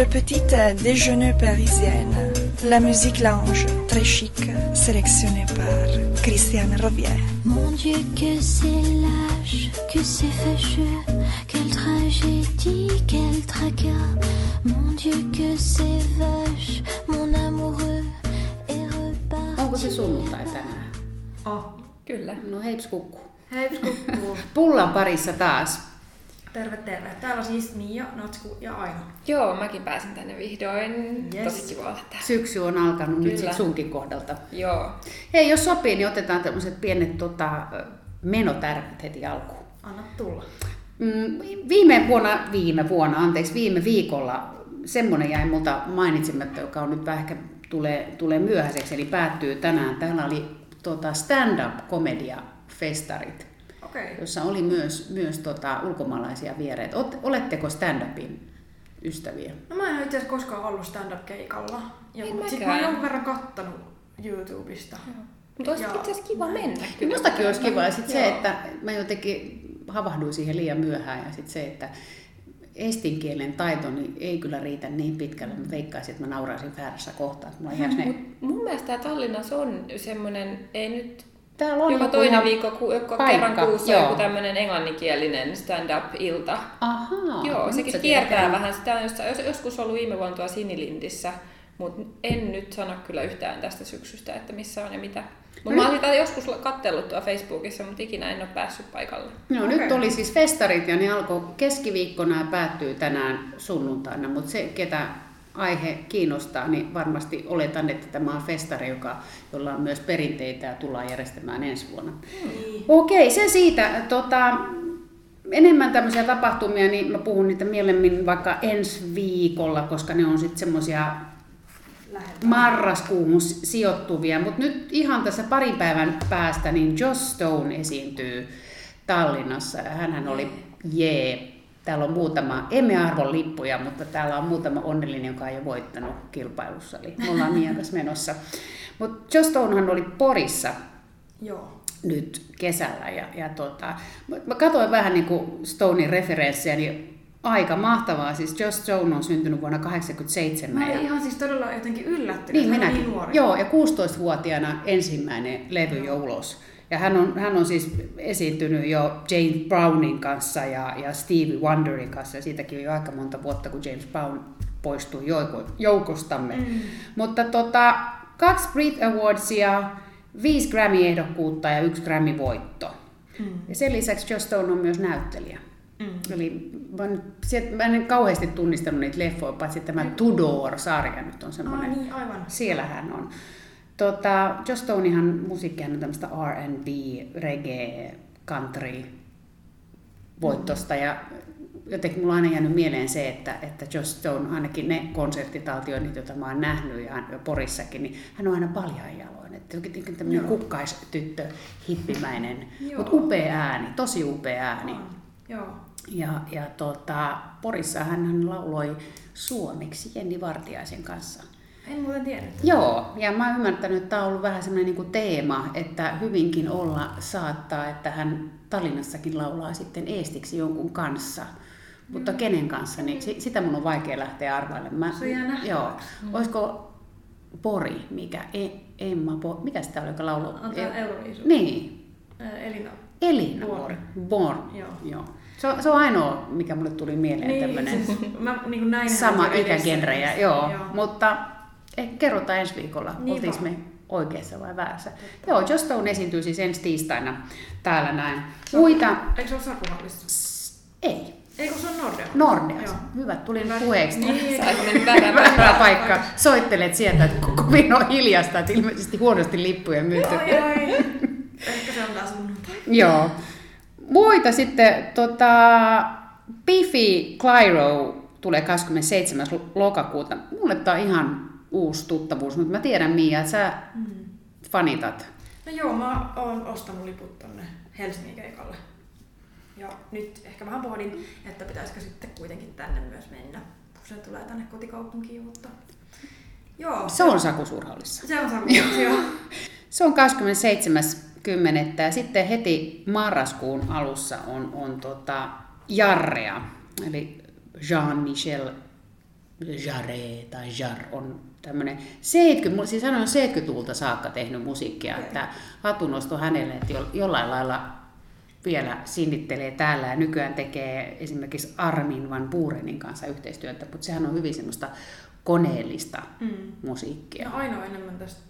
Le petit déjeuner parisienne. La musique lounge, très chic, sélectionnée par Christiane Robier. Mon Dieu, que c'est lâche, que c'est fâcheux, quelle tragédie, quel tracas. Mon Dieu, que c'est vache, mon amoureux est reparti. Onko se sunnuntai tänään? Oh. Kyllä. No heips kukku. Hei, kukkuu. Pullan parissa taas. Terve, terve. Täällä on siis Mia, Natsku ja Aino. Joo, mäkin pääsin tänne vihdoin. Yes. Tosi kiva olla täällä. Syksy on alkanut nyt Kyllä. sit sunkin kohdalta. Joo. Hei, jos sopii, niin otetaan tämmöiset pienet tota, menotärpät heti alkuun. Anna tulla. Mm, Viime vuonna, viime vuonna, anteeksi, viime viikolla semmoinen jäi multa mainitsematta, joka on nyt vähän ehkä tulee, tulee myöhäiseksi, eli päättyy tänään. Täällä oli tota, stand-up komedia festarit. Okay. jossa oli myös, myös tota, ulkomaalaisia vieraita. Ot- Oletteko stand-upin ystäviä? No mä en ole itse asiassa koskaan ollut stand-up-keikalla. Ja En mut sit mä oon jonkun verran kattanut YouTubesta. Mutta olisi itse asiassa kiva mennä. Ja mustakin olisi kiva. Ja sit se, että mä jotenkin havahduin siihen liian myöhään. Ja sitten se, että estinkielen taito niin ei kyllä riitä niin pitkälle. Mä veikkaisin, että mä nauraisin väärässä kohtaa. Mulla jääs ne... Mut mun mielestä Tallinnassa on semmoinen, ei nyt Täällä on joka joku toinen viikko, ku, joka paikka, kerran kuussa joo. joku tämmöinen englanninkielinen stand-up-ilta. Ahaa. Joo, sekin kiertää tiedät. vähän. Sitä on jossain, jos, joskus ollut viime vuonna tuolla Sinilindissä, mutta en nyt sano kyllä yhtään tästä syksystä, että missä on ja mitä. Mutta mä olin joskus kattellut tuolla Facebookissa, mutta ikinä en ole päässyt paikalle. No Okei. nyt oli siis festarit ja ne alkoi keskiviikkona ja päättyy tänään sunnuntaina, mutta se ketä aihe kiinnostaa, niin varmasti oletan, että tämä on festari, joka, jolla on myös perinteitä ja tullaan järjestämään ensi vuonna. Niin. Okei, se siitä. Tota, enemmän tämmöisiä tapahtumia, niin mä puhun niitä mielemmin vaikka ensi viikolla, koska ne on sitten semmoisia Lähetä. marraskuuhun sijoittuvia, mutta nyt ihan tässä parin päivän päästä niin Joss Stone esiintyy Tallinnassa ja hänhän oli jee. Täällä on muutama, emme arvon lippuja, mutta täällä on muutama onnellinen, joka ei ole voittanut kilpailussa, eli me ollaan Mian kanssa menossa. Mutta Joss Stonehan oli Porissa Joo. nyt kesällä. Ja, ja tota, mä- katsoin vähän niin kuin Stonein referenssejä, niin aika mahtavaa. Siis Joss Stone on syntynyt vuonna 1987. Mä ja, ihan siis todella jotenkin yllättynyt. niin, on minäkin. Niin nuori. Joo, ja 16-vuotiaana ensimmäinen levy jo ulos. Ja hän on, hän on siis esiintynyt jo James Brownin kanssa ja, ja Stevie Wonderin kanssa. Ja siitäkin on jo aika monta vuotta, kun James Brown poistui jouko, joukostamme. Mm. Mutta tota, kaksi Brit Awardsia, viisi Grammy-ehdokkuutta ja yksi Grammy-voitto. Mm. Ja sen lisäksi Joss Stone on myös näyttelijä. Mm. Eli mä, en- sieltä- mä en kauheasti tunnistanut niitä leffoja, paitsi tämä Tudor-sarja nyt on Ah, semmoinen. niin, aivan. Siellä hän on. Tota, Joss Stonehan musiikkihan on tämmöistä R&B, reggae, country voittosta ja jotenkin mulla on aina jäänyt mieleen se, että, että Joss Stone, ainakin ne konserttitaltioinnit, joita mä oon nähnyt ja Porissakin, niin hän on aina paljain jaloin. Että jotenkin tämmöinen kukkaistyttö, hippimäinen, mutta upea ääni, tosi upea ääni. Joo. Ja, ja tota, Porissa hän, hän lauloi suomeksi Jenni Vartiaisen kanssa. En muuten tiennyt. Joo, ja mä oon ymmärtänyt, että tämä on ollut vähän semmoinen niin teema, että hyvinkin olla saattaa, että hän Tallinnassakin laulaa sitten eestiksi jonkun kanssa. Mutta kenen kanssa, niin si- sitä mun on vaikea lähteä arvailemaan. Se jää. Joo. Olisiko Pori, mikä? E- Emma Pori, mikä sitä oli, joka lauloi? On Euroviisu. Niin, Ää, Elina. Elina Born. Born. Born. Joo. Joo. Se, on, se on ainoa, mikä mulle tuli mieleen Niin, tämmöinen siis, mä niin näin sama ikägenrejä. Joo. Joo. Mutta eh, kerrotaan ensi viikolla, Niin oltiinko me oikeassa vai väärässä. Joo, Joss Stone esiintyy siis ensi tiistaina täällä näin. Muita, Eikö se ole Sakuhallissa? ei, Eikö se on Nordea? Nordeas. Joo. Hyvä, tuli nyt Hyvä. puheeksi. Niin. Väärä paikka. Soittelet sieltä, että kovin on hiljasta, että ilmeisesti huonosti lippuja myyty. Ehkä se on taas. Joo. Muita sitten, tota, Biffy Clyro tulee 27. lokakuuta. Mulle tää on ihan uusi tuttavuus, mutta mä tiedän Mia, että sä Mm. fanitat. No joo, mä oon ostanut liput tonne Helsingin keikalle. Ja nyt ehkä vähän pohdin, että pitäisikö sitten kuitenkin tänne myös mennä, kun se tulee tänne kotikaupunkiin, mutta joo. Se on Saku Suurhallissa. Se on Saku, joo. Se on 27.10. ja sitten heti marraskuun alussa on, on tota Jarrea, eli Jean-Michel Jare tai Jar on tämmöinen 70, siis hän on 70-luvulta saakka tehnyt musiikkia, että hatunosto hänelle, että jo- jollain lailla vielä sinnittelee täällä ja nykyään tekee esimerkiksi Armin Van Buurenin kanssa yhteistyötä, mutta sehän on hyvin semmoista koneellista Mm. musiikkia. Ja ainoa enemmän tästä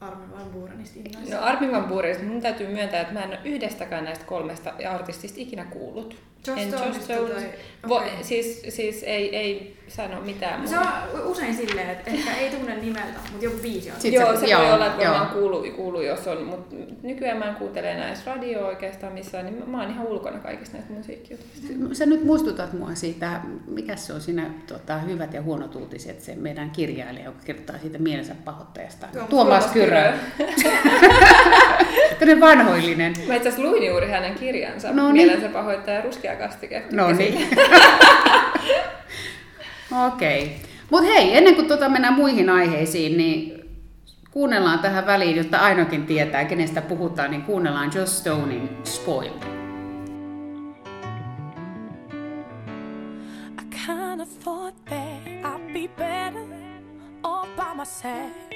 Armin Van Buurenista innoissa. No Armin Van Buurenista mun täytyy myöntää, että mä en ole yhdestäkään näistä kolmesta artistista ikinä kuullut. Just en Just Stones. tai- Vo, okei. siis, siis ei, ei sano mitään No se muuta. on usein silleen, että ehkä ei tunne nimeltä, mutta joku biisi on. Joo, se- se, joo, voi olla, että joo. varmaan kuuluu, kuuluu, jos on, mutta nykyään mä en kuuntele enää edes radioa oikeastaan missään, niin mä- oon ihan ulkona kaikista näistä musiikkijutuista. Sä nyt muistutat mua siitä, mikä se on siinä tota, hyvät ja huonot uutiset, se meidän kirjailija, joka kirjoittaa siitä mielensä pahoittajasta. Tuomas- Tuomas Tuomas Kyrö. Tämmöinen vanhoillinen. Mä itse asiassa luin juuri hänen kirjansa, No niin. Mielensä pahoittaja ruskea kastike. No niin. Okei. Okay. Mutta hei, ennen kuin tuota mennään muihin aiheisiin, niin kuunnellaan tähän väliin, jotta ainoakin tietää, kenestä puhutaan, niin kuunnellaan Joss Stonein Spoiled. I kinda thought that I'd be better all by myself.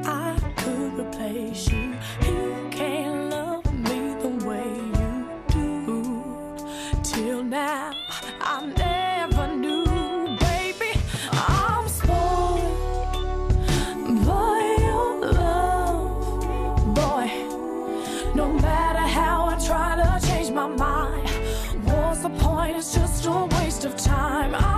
my mind, what's the point? It's just a waste of time. I'm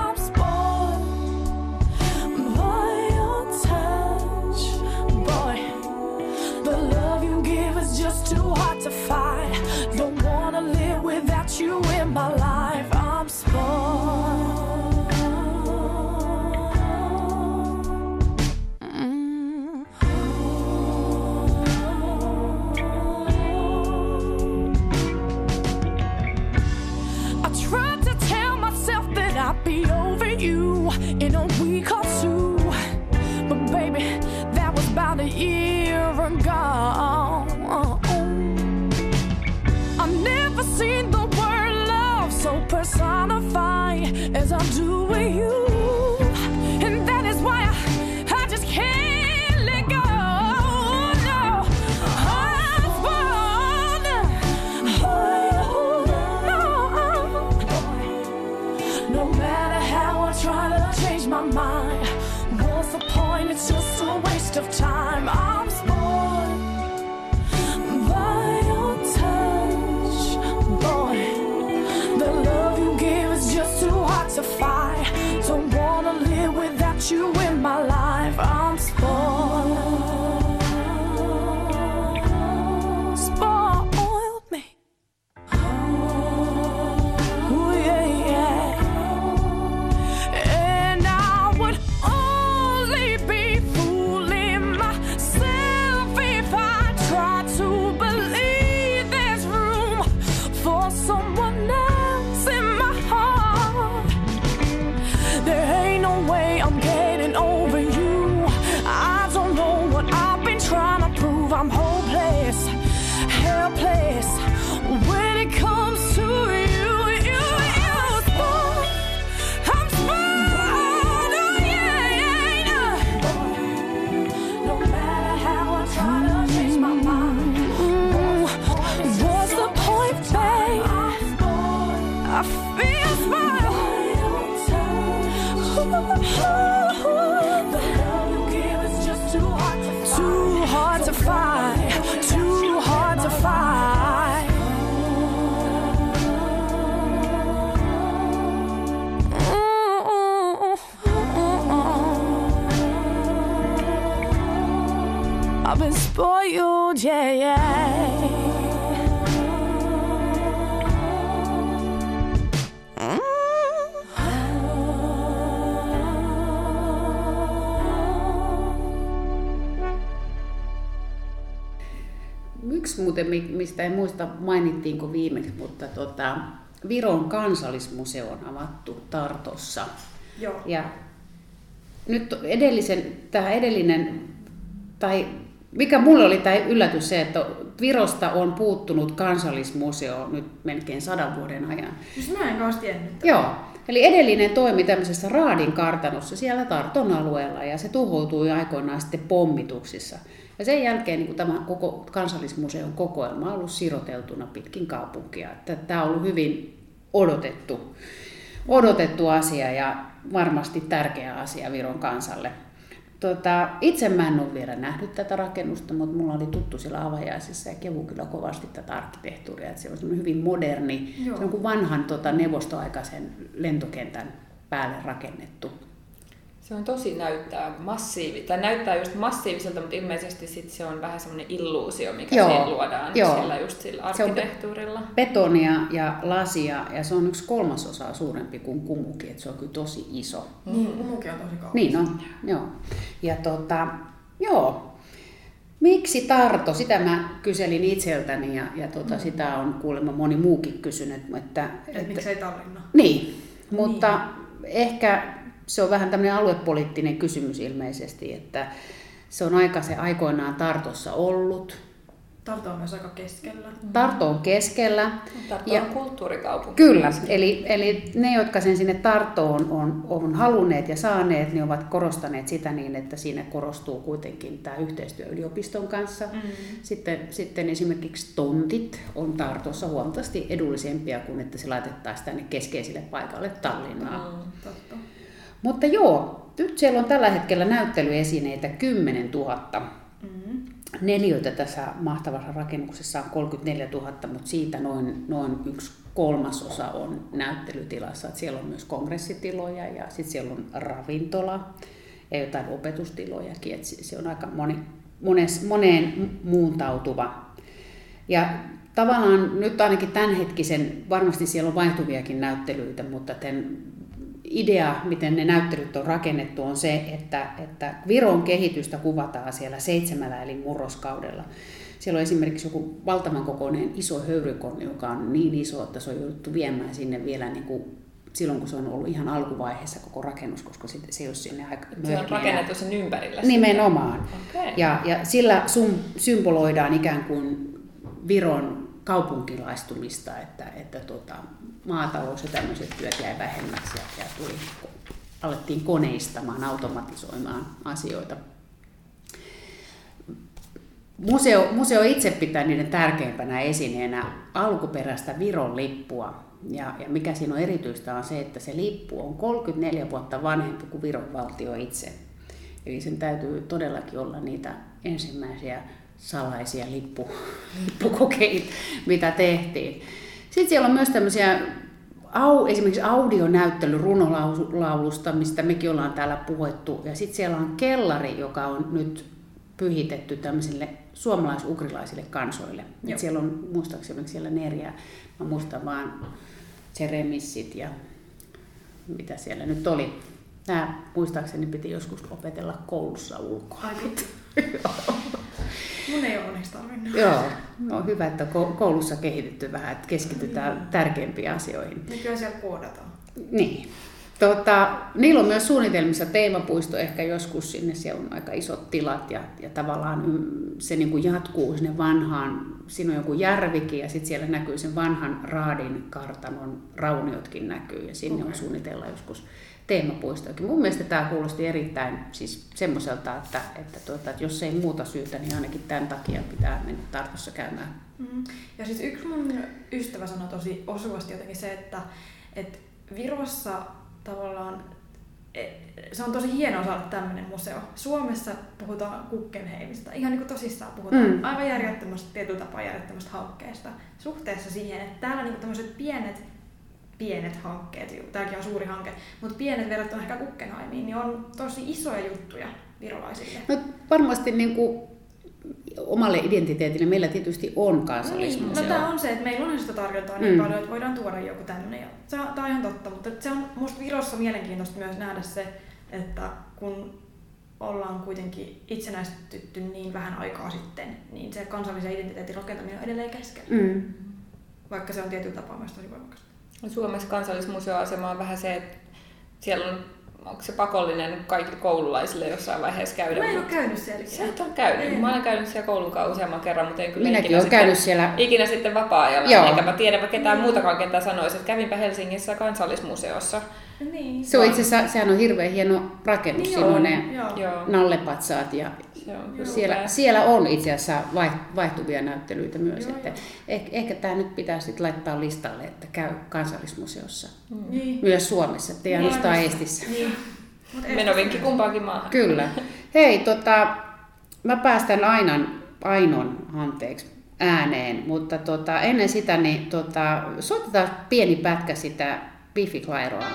be over you in a week or two. But baby, that was about a year hard to find. Too hard to find. I've been spoiled, yeah, yeah. Muuten, mi- mistä en muista mainittiinko viimeksi, mutta tota, Viron kansallismuseo on avattu Tartossa. Joo. Ja nyt edellisen, tämä edellinen, tai mikä mulle oli tämä yllätys se, että Virosta on puuttunut kansallismuseo nyt melkein sadan vuoden ajan. Siis mä en kanssa tiennyt. Joo, eli edellinen toimi tämmöisessä Raadin kartanossa siellä Tarton alueella ja se tuhoutui aikoinaan sitten pommituksissa. Ja sen jälkeen niin tämä koko kansallismuseon kokoelma on ollut siroteltuna pitkin kaupunkia. Että tämä on ollut hyvin odotettu, odotettu asia ja varmasti tärkeä asia Viron kansalle. Tota, itse mä en ole vielä nähnyt tätä rakennusta, mutta mulla oli tuttu siellä avajaisissa ja kehu kyllä kovasti tätä arkkitehtuuria. Että se on hyvin moderni, Joo. se on kuin vanhan tota, neuvostoaikaisen lentokentän päälle rakennettu. Se on tosi näyttää massiivi, tai näyttää just massiiviselta, mutta ilmeisesti sit se on vähän semmoinen illuusio, mikä Joo, siinä luodaan joo. sillä just sillä Se on- arkkitehtuurilla. Betonia ja lasia ja se on yksi kolmasosaa suurempi kuin kumuki, että se on kyllä tosi iso. Niin, kumukin on tosi kaunis. Niin on, joo. Ja tota, joo. Miksi Tarto? Sitä mä kyselin itseltäni ja, ja tota, sitä on kuulemma moni muukin kysynyt. Että, Et miksei Tallinna? Niin, mutta ehkä se on vähän tämmöinen aluepoliittinen kysymys ilmeisesti, että se on aika se aikoinaan Tartossa ollut. Tartu on myös aika keskellä. Tarto on keskellä. Tartu Ja- on kulttuurikaupunki. Kyllä, eli, eli ne, jotka sen sinne Tartoon on, on halunneet ja saaneet, niin ovat korostaneet sitä niin, että siinä korostuu kuitenkin tämä yhteistyö yliopiston kanssa. Mm. Sitten, sitten esimerkiksi tontit on Tartossa huomattavasti edullisempia kuin että se laitettaisiin tänne keskeiselle paikalle Tallinnaan. Mm. Totta. Mutta joo, nyt siellä on tällä hetkellä näyttelyesineitä 10 000. Mm. Neliöitä tässä mahtavassa rakennuksessa on 34 000, mutta siitä noin, noin yksi kolmasosa on näyttelytilassa. Et siellä on myös kongressitiloja ja sitten siellä on ravintola ja jotain opetustilojakin. Et se se on aika moni, mones, moneen muuntautuva. Ja tavallaan nyt ainakin tämänhetkisen, varmasti siellä on vaihtuviakin näyttelyitä, mutta tämän idea, miten ne näyttelyt on rakennettu, on se, että, että Viron kehitystä kuvataan siellä seitsemällä eli murroskaudella. Siellä on esimerkiksi joku valtavan kokoinen iso höyrykonni, joka on niin iso, että se on jouduttu viemään sinne vielä niin kuin silloin, kun se on ollut ihan alkuvaiheessa koko rakennus, koska sit se ei ole sinne aika Se on rakennettu sen ympärille. Nimenomaan. Okei. Ja, ja sillä sum, symboloidaan ikään kuin Viron kaupunkilaistumista, että, että tota, maatalous ja tämmöiset työt jäi vähemmäksi ja, ja tuli, alettiin koneistamaan, automatisoimaan asioita. Museo, museo itse pitää niiden tärkeimpänä esineenä alkuperäistä Viron lippua. Ja, ja mikä siinä on erityistä on se, että se lippu on 34 vuotta vanhempi kuin Viron valtio itse. Eli sen täytyy todellakin olla niitä ensimmäisiä salaisia lippu, lippukokeita, mitä tehtiin. Sitten siellä on myös tämmöisiä au, esimerkiksi audionäyttely runolaulusta, mistä mekin ollaan täällä puhuttu. Ja sitten siellä on kellari, joka on nyt pyhitetty tämmöisille suomalais-ugrilaisille kansoille. Et siellä on muistaakseni siellä neljä, mä muistan vaan Tseremissit ja mitä siellä nyt oli. Nämä muistaakseni piti joskus opetella koulussa ulkoa. Ai. Mun ei ole onneksi tarvinnut. Joo, no hyvä, että ko- koulussa kehitetty vähän, että keskitytään tärkeimpiin asioihin. Nykyään siellä koodataan. Niin. Tota, niillä on myös suunnitelmissa teemapuisto ehkä joskus sinne, siellä on aika isot tilat ja, ja tavallaan mm, se niin kuin jatkuu sinne vanhaan, siinä on joku järvikin ja sitten siellä näkyy sen vanhan raadin kartanon rauniotkin näkyy ja sinne on Okei. suunnitella joskus teemapuistoakin. Mun mielestä tämä kuulosti erittäin siis semmoiselta, että, että, tuota, että jos ei muuta syytä, niin ainakin tämän takia pitää mennä Tartossa käymään. Mm. Ja siis yksi mun ystävä sanoi tosi osuvasti jotenkin se, että, että Virossa tavallaan e, se on tosi hienoa saada tämmöinen museo. Suomessa puhutaan Kukkenheimista, ihan niin kuin tosissaan puhutaan Mm. mm. aivan järjettömästä, tietyllä tapaa järjettömästä hankkeesta suhteessa siihen, että täällä niin tämmöiset pienet, pienet hankkeet, tämäkin on suuri hanke, mutta pienet verrattuna ehkä Kukkenheimiin, niin on tosi isoja juttuja virolaisille. No varmasti niin kuin omalle identiteetille meillä tietysti on Niin, kansallismuseo. no tämä on se, että meillä on sitä tarjontaa niin Mm. paljon, että voidaan tuoda joku tämmöinen. Se on, ihan totta, mutta se on musta Virossa mielenkiintoista myös nähdä se, että kun ollaan kuitenkin itsenäistytty niin vähän aikaa sitten, niin se kansallisen identiteetin rakentaminen on edelleen kesken. Mm. Vaikka se on tietyllä tapaa myös tosi voimakasta. Suomessa kansallismuseoasema on vähän se, että siellä on, onko se pakollinen kaikille koululaisille jossain vaiheessa käydä. Mä en ole mutta- käynyt siellä Sä et ole käynyt. En. Mä olen käynyt siellä koulun kanssa useamman kerran, mutta en kyllä Minäkin ikinä olen sitten, käynyt siellä. ikinä sitten vapaa-ajalla. Joo. Enkä mä tiedä ketään muutakaan, ketä sanoisi, että kävinpä Helsingissä kansallismuseossa. Niin. Se on itse asiassa, sehän on hirveän hieno rakennus, Niin siinä on ne joo. Joo, nallepatsaat ja se on kyllä siellä, siellä on itse asiassa vai- vaihtuvia näyttelyitä myös. Joo, että joo. ehkä, ehkä tämä nyt pitää sitten laittaa listalle, että käy kansallismuseossa. Niin. Myös Suomessa, ettei Niin. ainoastaan Estissä. Niin. Mut Menovinkki kumpaankin maahan. Kyllä. Hei, tota, mä päästän Ainan, Ainon anteeksi ääneen, mutta tota, ennen sitä niin tota, soitetaan pieni pätkä sitä Biffy Clyroa.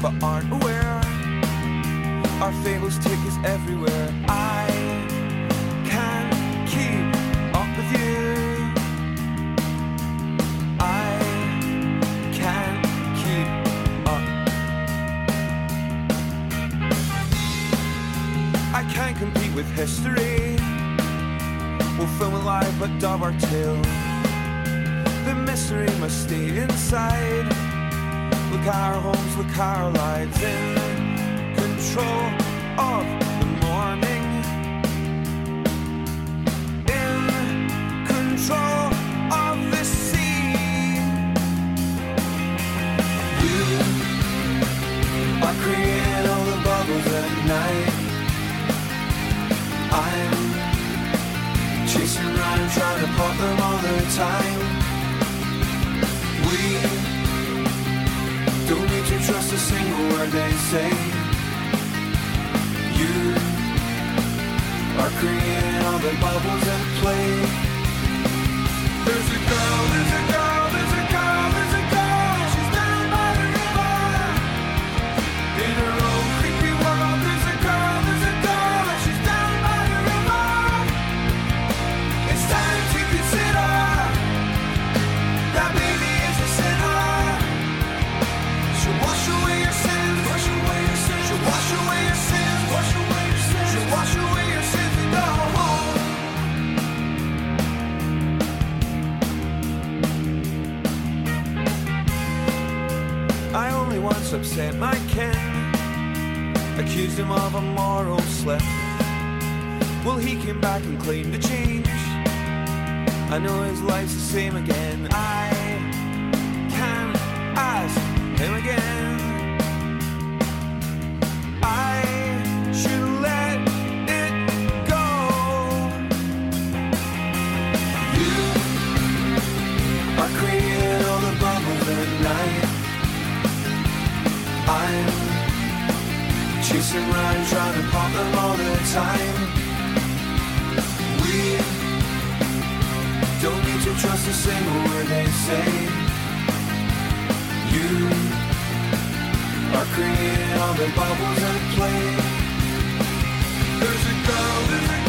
But aren't aware. Our fables take us everywhere. I can't keep up with you. I can't keep up. I can't compete with history. We'll film it live but dub our tale. The mystery must stay inside. Look our homes, look our lives in control of the morning. In control of the sea. You are creating all the bubbles at night. I'm Chasing around trying to pop them all word they say. You are creating all the bubbles once upset my kin, accused him of a moral slip. Well, he came back and claimed to change. I know his life's the same again. I can't ask him again. Time. We don't need to trust a single word they say. You are creating all the bubbles at play. There's a girl, there's a girl,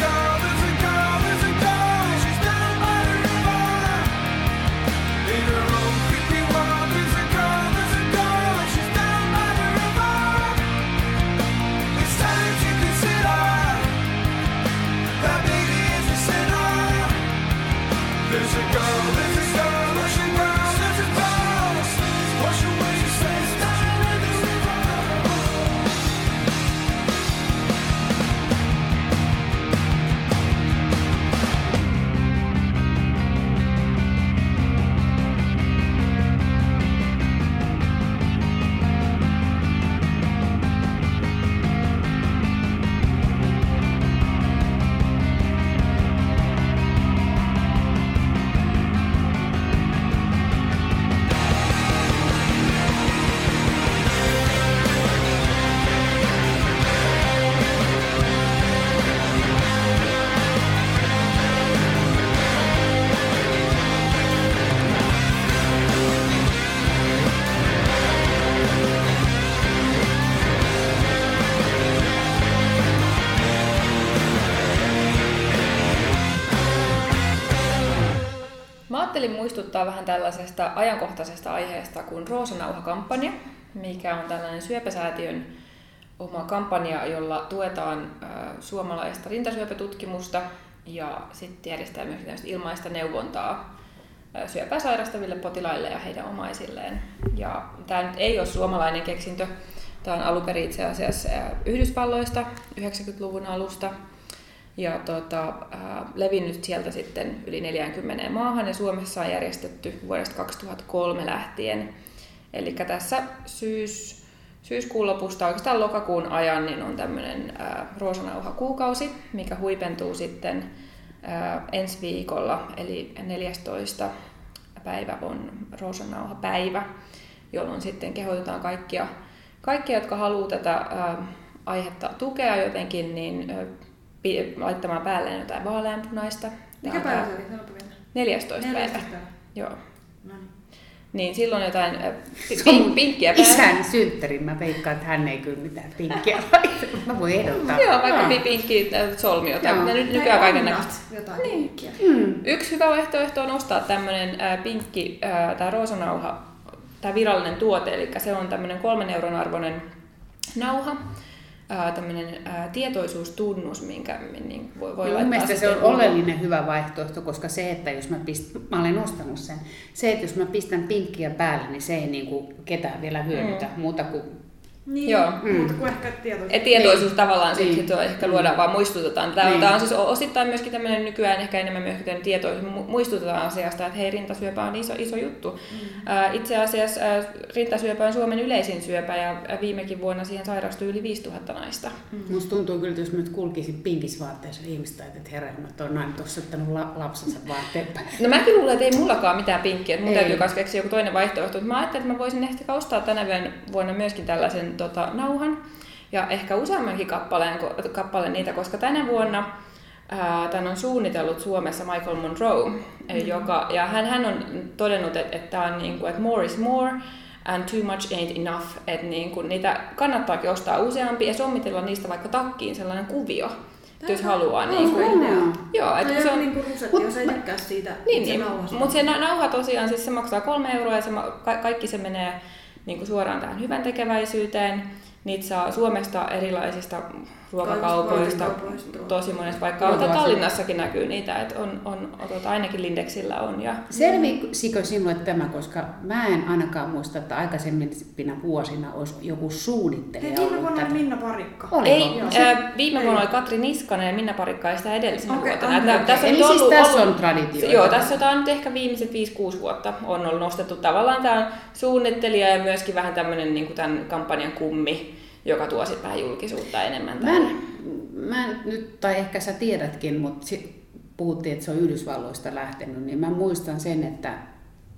muistuttaa vähän tällaisesta ajankohtaisesta aiheesta kuin Roosanauha-kampanja, mikä on tällainen syöpäsäätiön oma kampanja, jolla tuetaan suomalaista rintasyöpätutkimusta ja sitten järjestää myös ilmaista neuvontaa syöpää sairastaville potilaille ja heidän omaisilleen. Ja tämä nyt ei ole suomalainen keksintö, tämä on alun perin itse asiassa Yhdysvalloista 90-luvun alusta ja tota, äh, levinnyt sieltä sitten yli 40 maahan ja Suomessa on järjestetty vuodesta 2003 lähtien. Eli tässä syys, syyskuun lopusta oikeastaan lokakuun ajan niin on tämmöinen äh, roosanauha-kuukausi, mikä huipentuu sitten äh, ensi viikolla, eli 14. päivä on roosanauha-päivä, jolloin sitten kehotetaan kaikkia, kaikkia jotka haluaa tätä äh, aihetta tukea jotenkin, niin laittamaan päälleen jotain vaaleanpunaista. Mikä päivä se oli? Sanoppa vielä. 14. päivä. 14. päivä. Joo. No niin. Niin silloin jotain äh, pi- Se on pin- pinkkiä päällä. Isän synttärin. Mä veikkaan, että hän ei kyllä mitään pinkkiä laita. Mä voin ehdottaa. Joo, vaikka Joo. pi- pinkki äh, solmiota. Joo. Ja nyt Tai nykyään kaiken näköistä. Jotain niin. Mm. Yksi hyvä vaihtoehto on ostaa tämmöinen äh, pinkki, äh, tämä roosanauha, tämä virallinen tuote, eli se on tämmöinen kolmen euron arvoinen nauha, äh, tämmöinen äh, tietoisuustunnus, minkä niin voi, voi laittaa mielestä se on ulko- oleellinen hyvä vaihtoehto, koska se, että jos mä, pist, mä olen ostanut sen, se, että jos mä pistän pinkkiä päälle, niin se ei niinku ketään vielä hyödytä mm. muuta kuin Niin, Joo. Mm. mutta kuin ehkä tietoisuus. Et tietoisuus tavallaan Niin. niin. sitten ehkä luodaan, vaan muistutetaan. Tämä, Niin. niin. tämä on siis osittain myöskin tämmöinen nykyään ehkä enemmän myös tietoisuus, mu- muistutetaan asiasta, että hei, rintasyöpä on iso, iso juttu. Mm. Itse asiassa rintasyöpä on Suomen yleisin syöpä ja viimekin vuonna siihen sairastui yli 5000 naista. Mm. Musta tuntuu kyllä, että jos mä nyt kulkisin pinkissä vaatteessa, niin ihmiset ajattelee, että herra, että on nainen tuossa ottanut la- lapsensa vaatteen. No mäkin luulen, että ei mullakaan mitään pinkkiä, että mun Ei. täytyy myös keksiä joku toinen vaihtoehto. Mutta mä ajattelin, että mä voisin ehkä ostaa tänä vuonna myöskin tällaisen tota, nauhan ja ehkä useammankin kappaleen, kappaleen niitä, koska tänä vuonna tämän on suunnitellut Suomessa Michael Monroe, mm. joka, ja hän, hän on todennut, että, että, tämä on niin kuin, että more is more and too much ain't enough, että niin kuin, niitä kannattaakin ostaa useampi ja sommitella niistä vaikka takkiin sellainen kuvio, että jos haluaa. Niin kuin, joo, että se on, niinku rusetti, jos ei tykkää siitä niin, niin. mutta se na- nauha tosiaan, siis se maksaa kolme euroa ja se, ka- kaikki se menee niin kuin suoraan tähän hyvän tekeväisyyteen. Niitä saa Suomesta erilaisista ruokakaupoista, tosi monesta paikkaa, mutta Tallinnassakin näkyy niitä, että on, on, tota, ainakin Lindexillä on. Ja, Selvisikö sinulle tämä, koska mä en ainakaan muista, että aikaisempina vuosina olisi joku suunnittelija Hei, viime ollut vuonna oli tätä. Minna Parikka. Ei, Joo. ää, viime Ei. vuonna oli Katri Niskanen ja Minna Parikka ei sitä edellisenä Okei, vuotena. Että okei. Tässä on Eli siis ollut, tässä ollut, on traditioita. Joo, tässä on nyt ehkä viimeiset 5-6 vuotta on ollut nostettu tavallaan tämä suunnittelija ja myöskin vähän tämmöinen niin tämän kampanjan kummi, joka tuo sitten vähän julkisuutta enemmän. Mä en, mä en nyt, tai ehkä sä tiedätkin, mutta si- puhuttiin, että se on Yhdysvalloista lähtenyt, niin mä muistan sen, että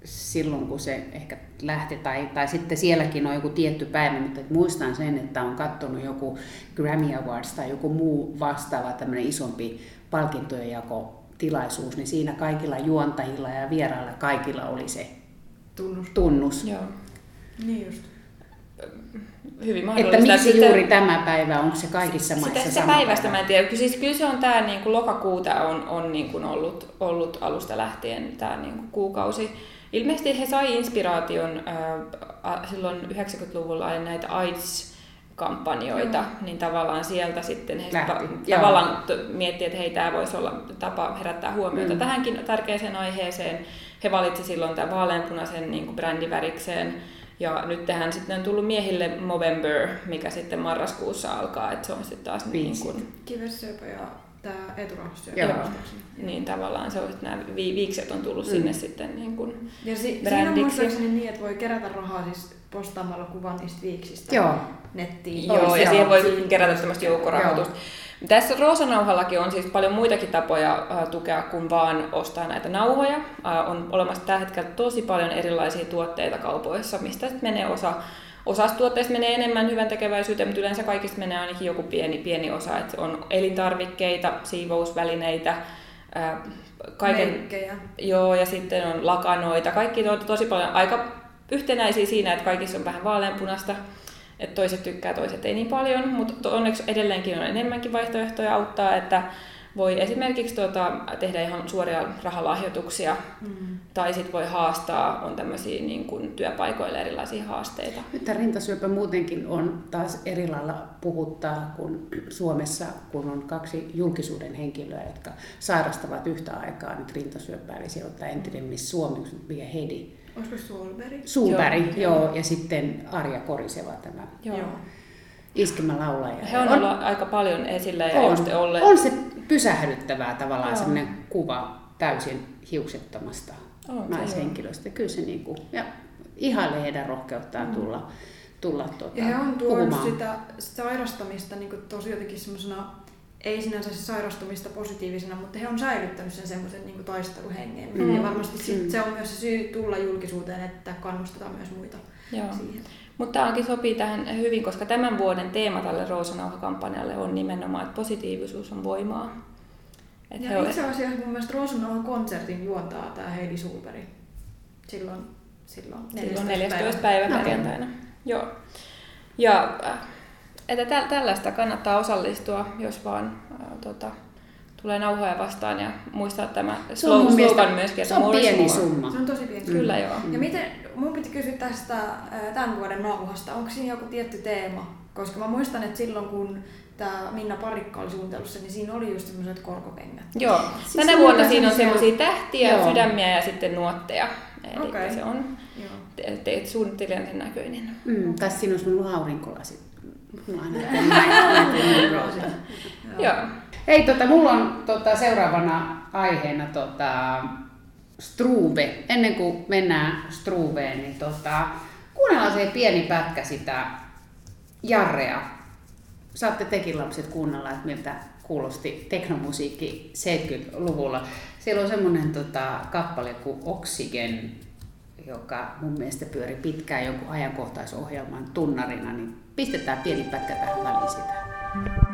silloin kun se ehkä lähti, tai, tai sitten sielläkin on joku tietty päivä, mutta et muistan sen, että on katsonut joku Grammy Awards tai joku muu vastaava tämmöinen isompi palkintojen jako tilaisuus, niin siinä kaikilla juontajilla ja vierailla kaikilla oli se Tunnus. tunnus. Joo, Niin just. Hyvin mahdollista. Että miksi sitten- juuri tämä päivä, onko se kaikissa maissa sitä, sitä sama päivästä päivä? mä en tiedä. Kyllä, siis, kyllä se on tämä niin kuin lokakuuta on, on niin kuin ollut, ollut alusta lähtien tämä niin kuin kuukausi. Ilmeisesti he sai inspiraation äh, silloin 90-luvulla oli näitä AIDS-kampanjoita, niin tavallaan sieltä sitten he Lähti, ta- joo. tavallaan t- miettii, että hei, tämä voisi olla tapa herättää huomiota Mm. tähänkin tärkeäseen aiheeseen. He valitsi silloin tämän vaaleanpunaisen niin kuin brändivärikseen. Ja nyt tähän sitten on tullut miehille Movember, mikä sitten marraskuussa alkaa, että se on sitten taas niin kuin, Kivessyöpä ja tää eturauhassyöpä. Joo. niin tavallaan se on, että nämä vi- viikset on tullut Mm. sinne sitten niin kuin, Ja si- siinä Brändiksi. muistaakseni niin, että voi kerätä rahaa siis postaamalla kuvan niistä viiksistä Joo. nettiin. Joo, ja siihen joo. voi kerätä tämmöistä joukkorahoitusta. Tässä roosanauhallakin on siis paljon muitakin tapoja äh, tukea kuin vaan ostaa näitä nauhoja. Äh, on olemassa tällä hetkellä tosi paljon erilaisia tuotteita kaupoissa, mistä sitten menee osa Osasta tuotteista menee enemmän hyvän tekeväisyyteen, mutta yleensä kaikista menee ainakin joku pieni, pieni osa. Että on elintarvikkeita, siivousvälineitä, äh, kaiken, Meikkejä. Joo, ja sitten on lakanoita. Kaikki on tosi paljon aika yhtenäisiä siinä, että kaikissa on vähän vaaleanpunasta. Että toiset tykkää, toiset ei niin paljon, mutta onneksi edelleenkin on enemmänkin vaihtoehtoja auttaa, että voi esimerkiksi tuota, tehdä ihan suoria rahalahjoituksia Mm. tai sitten voi haastaa, on tämmöisiä niin kuin työpaikoille erilaisia haasteita. Nyt tämä rintasyöpä muutenkin on taas eri lailla puhuttaa kuin Suomessa, kun on kaksi julkisuuden henkilöä, jotka sairastavat yhtä aikaa nyt rintasyöpää. Eli tämä entinen Miss Suomi, mikä Heidi Olisiko Solberg? Suupäri, Joo. joo, ja sitten Arja Koriseva, tämä Joo. Joo. iskemälaulaja. He on, ollut aika paljon esillä ja on, olleet. on se pysähdyttävää tavallaan Joo. sellainen kuva täysin hiuksettomasta On se, naishenkilöstä. Kyllä se niinku, ja ihailee heidän rohkeuttaan Mm. tulla, tulla tuota, Ja he on tuonut puhumaan. sitä sairastamista niin kuin tosi jotenkin semmoisena, ei sinänsä se sairastumista positiivisena, mutta he on säilyttänyt sen semmoisen niin taisteluhengen. Mm. Ja varmasti sit Mm. se on myös se syy tulla julkisuuteen, että kannustetaan myös muita Joo. siihen. Mutta tämäkin sopii tähän hyvin, koska tämän vuoden teema tälle Roosanauha-kampanjalle on nimenomaan, että positiivisuus on voimaa. Et Ja itse asiassa mun mielestä Rosenauhan konsertin juontaa tämä Heidi Sulberg. Silloin, silloin Silloin 14. 14. päivä Okei. perjantaina. Joo. Ja äh, että tä- tällaista kannattaa osallistua, jos vaan äh, tota, tulee nauhoja vastaan ja muistaa tämä on slogan mielestä myöskin, se on pieni summa. Se on tosi pieni. Kyllä joo. Ja miten, mun piti kysyä tästä tämän vuoden nauhasta, onko siinä joku tietty teema? Koska mä muistan, että silloin kun tämä Minna Parikka oli suunnitellut sen, niin siinä oli just semmoiset korkokengät. Joo. Siis Tänä on vuonna siinä on semmoisia tähtiä, Joo. sydämiä ja sitten nuotteja. Eli Okei. se on Joo. te- te- suunnittelijan sen näköinen. Mm, tai siinä olisi ollut aurinkolasit. Joo. Hei, tota, mulla on tota, seuraavana aiheena tota, Struve. Ennen kuin mennään Struveen, niin tota, kuunnellaan se pieni pätkä sitä Jarrea. Saatte tekin lapset kuunnella, että miltä kuulosti teknomusiikki 70-luvulla. Siellä on semmoinen tota, kappale kuin Oxygen, joka mun mielestä pyöri pitkään jonkun ajankohtaisohjelman tunnarina, niin pistetään pieni pätkä tähän väliin sitä.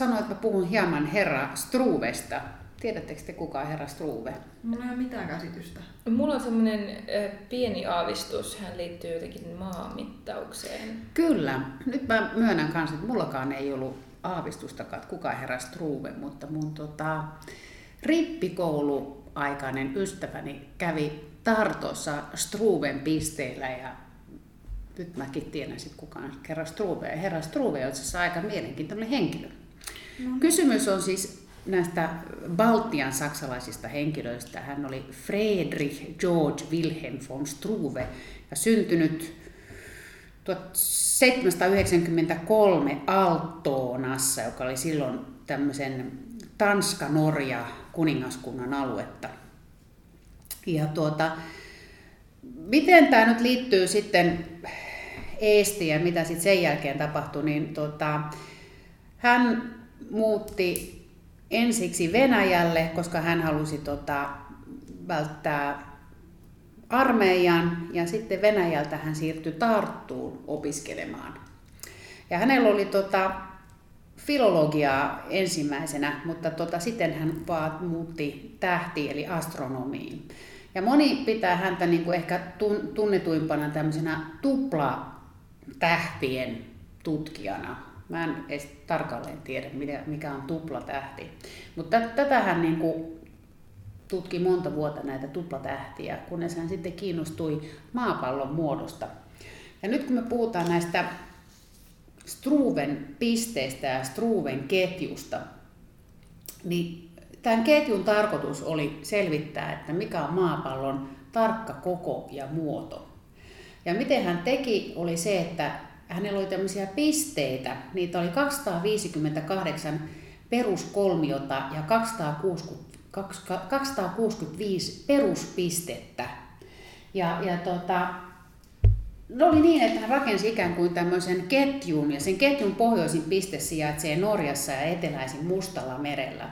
Sanoa, että mä puhun hieman herra Struuvesta. Tiedättekö te kuka on herra Struve? Mulla ei ole mitään käsitystä. Mulla on semmoinen äh, pieni aavistus, hän liittyy jotenkin maamittaukseen. Kyllä. Nyt mä myönnän kanssa, että mullakaan ei ollut aavistustakaan, että kuka on herra Struve, mutta mun tota, rippikouluaikainen ystäväni kävi Tartossa Struven pisteillä ja nyt mäkin tiedän sitten kuka on herra Struve. Ja herra Struve on itse asiassa aika mielenkiintoinen henkilö. Kysymys on siis näistä Baltian saksalaisista henkilöistä. Hän oli Friedrich George Wilhelm von Struve ja syntynyt 1793 Altoonassa, joka oli silloin tämmöisen Tanska-Norja kuningaskunnan aluetta. Ja tuota, miten tämä nyt liittyy sitten Eestiin ja mitä sitten sen jälkeen tapahtui, niin tota, hän muutti ensiksi Venäjälle, koska hän halusi tota, välttää armeijan ja sitten Venäjältä hän siirtyi Tarttuun opiskelemaan. Ja hänellä oli tota, filologiaa ensimmäisenä, mutta tota, sitten hän vaan muutti tähti eli astronomiin. Ja moni pitää häntä niin kuin ehkä tun- tunnetuimpana tämmöisenä tuplatähtien tutkijana. Mä en edes tarkalleen tiedä, mikä on tuplatähti. Mutta tätä hän niin kuin tutki monta vuotta näitä tuplatähtiä, kunnes hän sitten kiinnostui maapallon muodosta. Ja nyt kun me puhutaan näistä Struven pisteistä ja Struven ketjusta, niin tämän ketjun tarkoitus oli selvittää, että mikä on maapallon tarkka koko ja muoto. Ja miten hän teki, oli se, että hänellä oli tämmöisiä pisteitä, niitä oli 258 peruskolmiota ja 260, 265 peruspistettä. Ja, ja tota, ne oli niin, että hän rakensi ikään kuin tämmöisen ketjun, ja sen ketjun pohjoisin piste sijaitsee Norjassa ja eteläisin Mustalla merellä.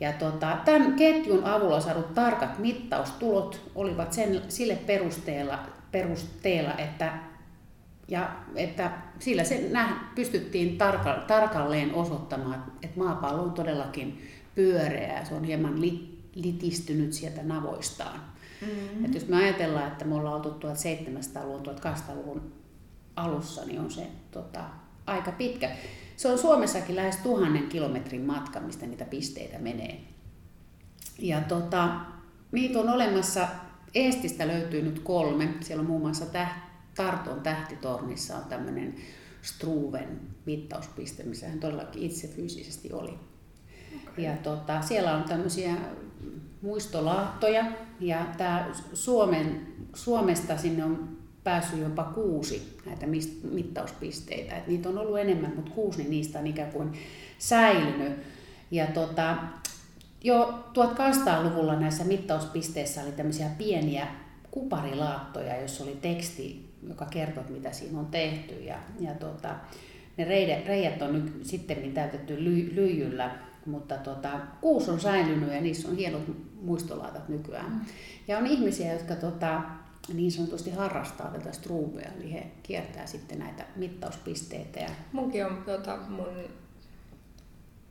Ja tota, tämän ketjun avulla saadut tarkat mittaustulot olivat sen, sille perusteella, perusteella että, ja, että sillä se pystyttiin tarka, tarkalleen osoittamaan, että maapallo on todellakin pyöreä ja se on hieman li, litistynyt sieltä navoistaan. Mm-hmm. Et jos me ajatellaan, että me ollaan oltu 1700-luvun, 1800-luvun alussa, niin on se tota, aika pitkä. Se on Suomessakin lähes tuhannen kilometrin matka, mistä niitä pisteitä menee. Ja tota, niitä on olemassa, Eestistä löytyy nyt kolme. Siellä on muun muassa täht, Tarton tähtitornissa on tämmöinen Struven mittauspiste, missä hän todellakin itse fyysisesti oli. Okay. Ja tota, siellä on tämmöisiä muistolaattoja ja tämä Suomen, Suomesta sinne on päässyt jopa kuusi näitä mittauspisteitä. Et niitä on ollut enemmän, mutta kuusi niin niistä on ikään kuin säilynyt. Ja tota, jo 1800-luvulla näissä mittauspisteissä oli tämmöisiä pieniä kuparilaattoja, jossa oli teksti, joka kertoo, mitä siinä on tehty. Ja, ja tota, ne reide, reijät on nyt sitten täytetty ly, lyijyllä, mutta tota, kuusi on säilynyt ja niissä on hienot muistolaatat nykyään. Mm. Ja on ihmisiä, jotka tota, niin sanotusti harrastaa tätä struuvea, eli he kiertää sitten näitä mittauspisteitä. Ja... Munkin on tota, mun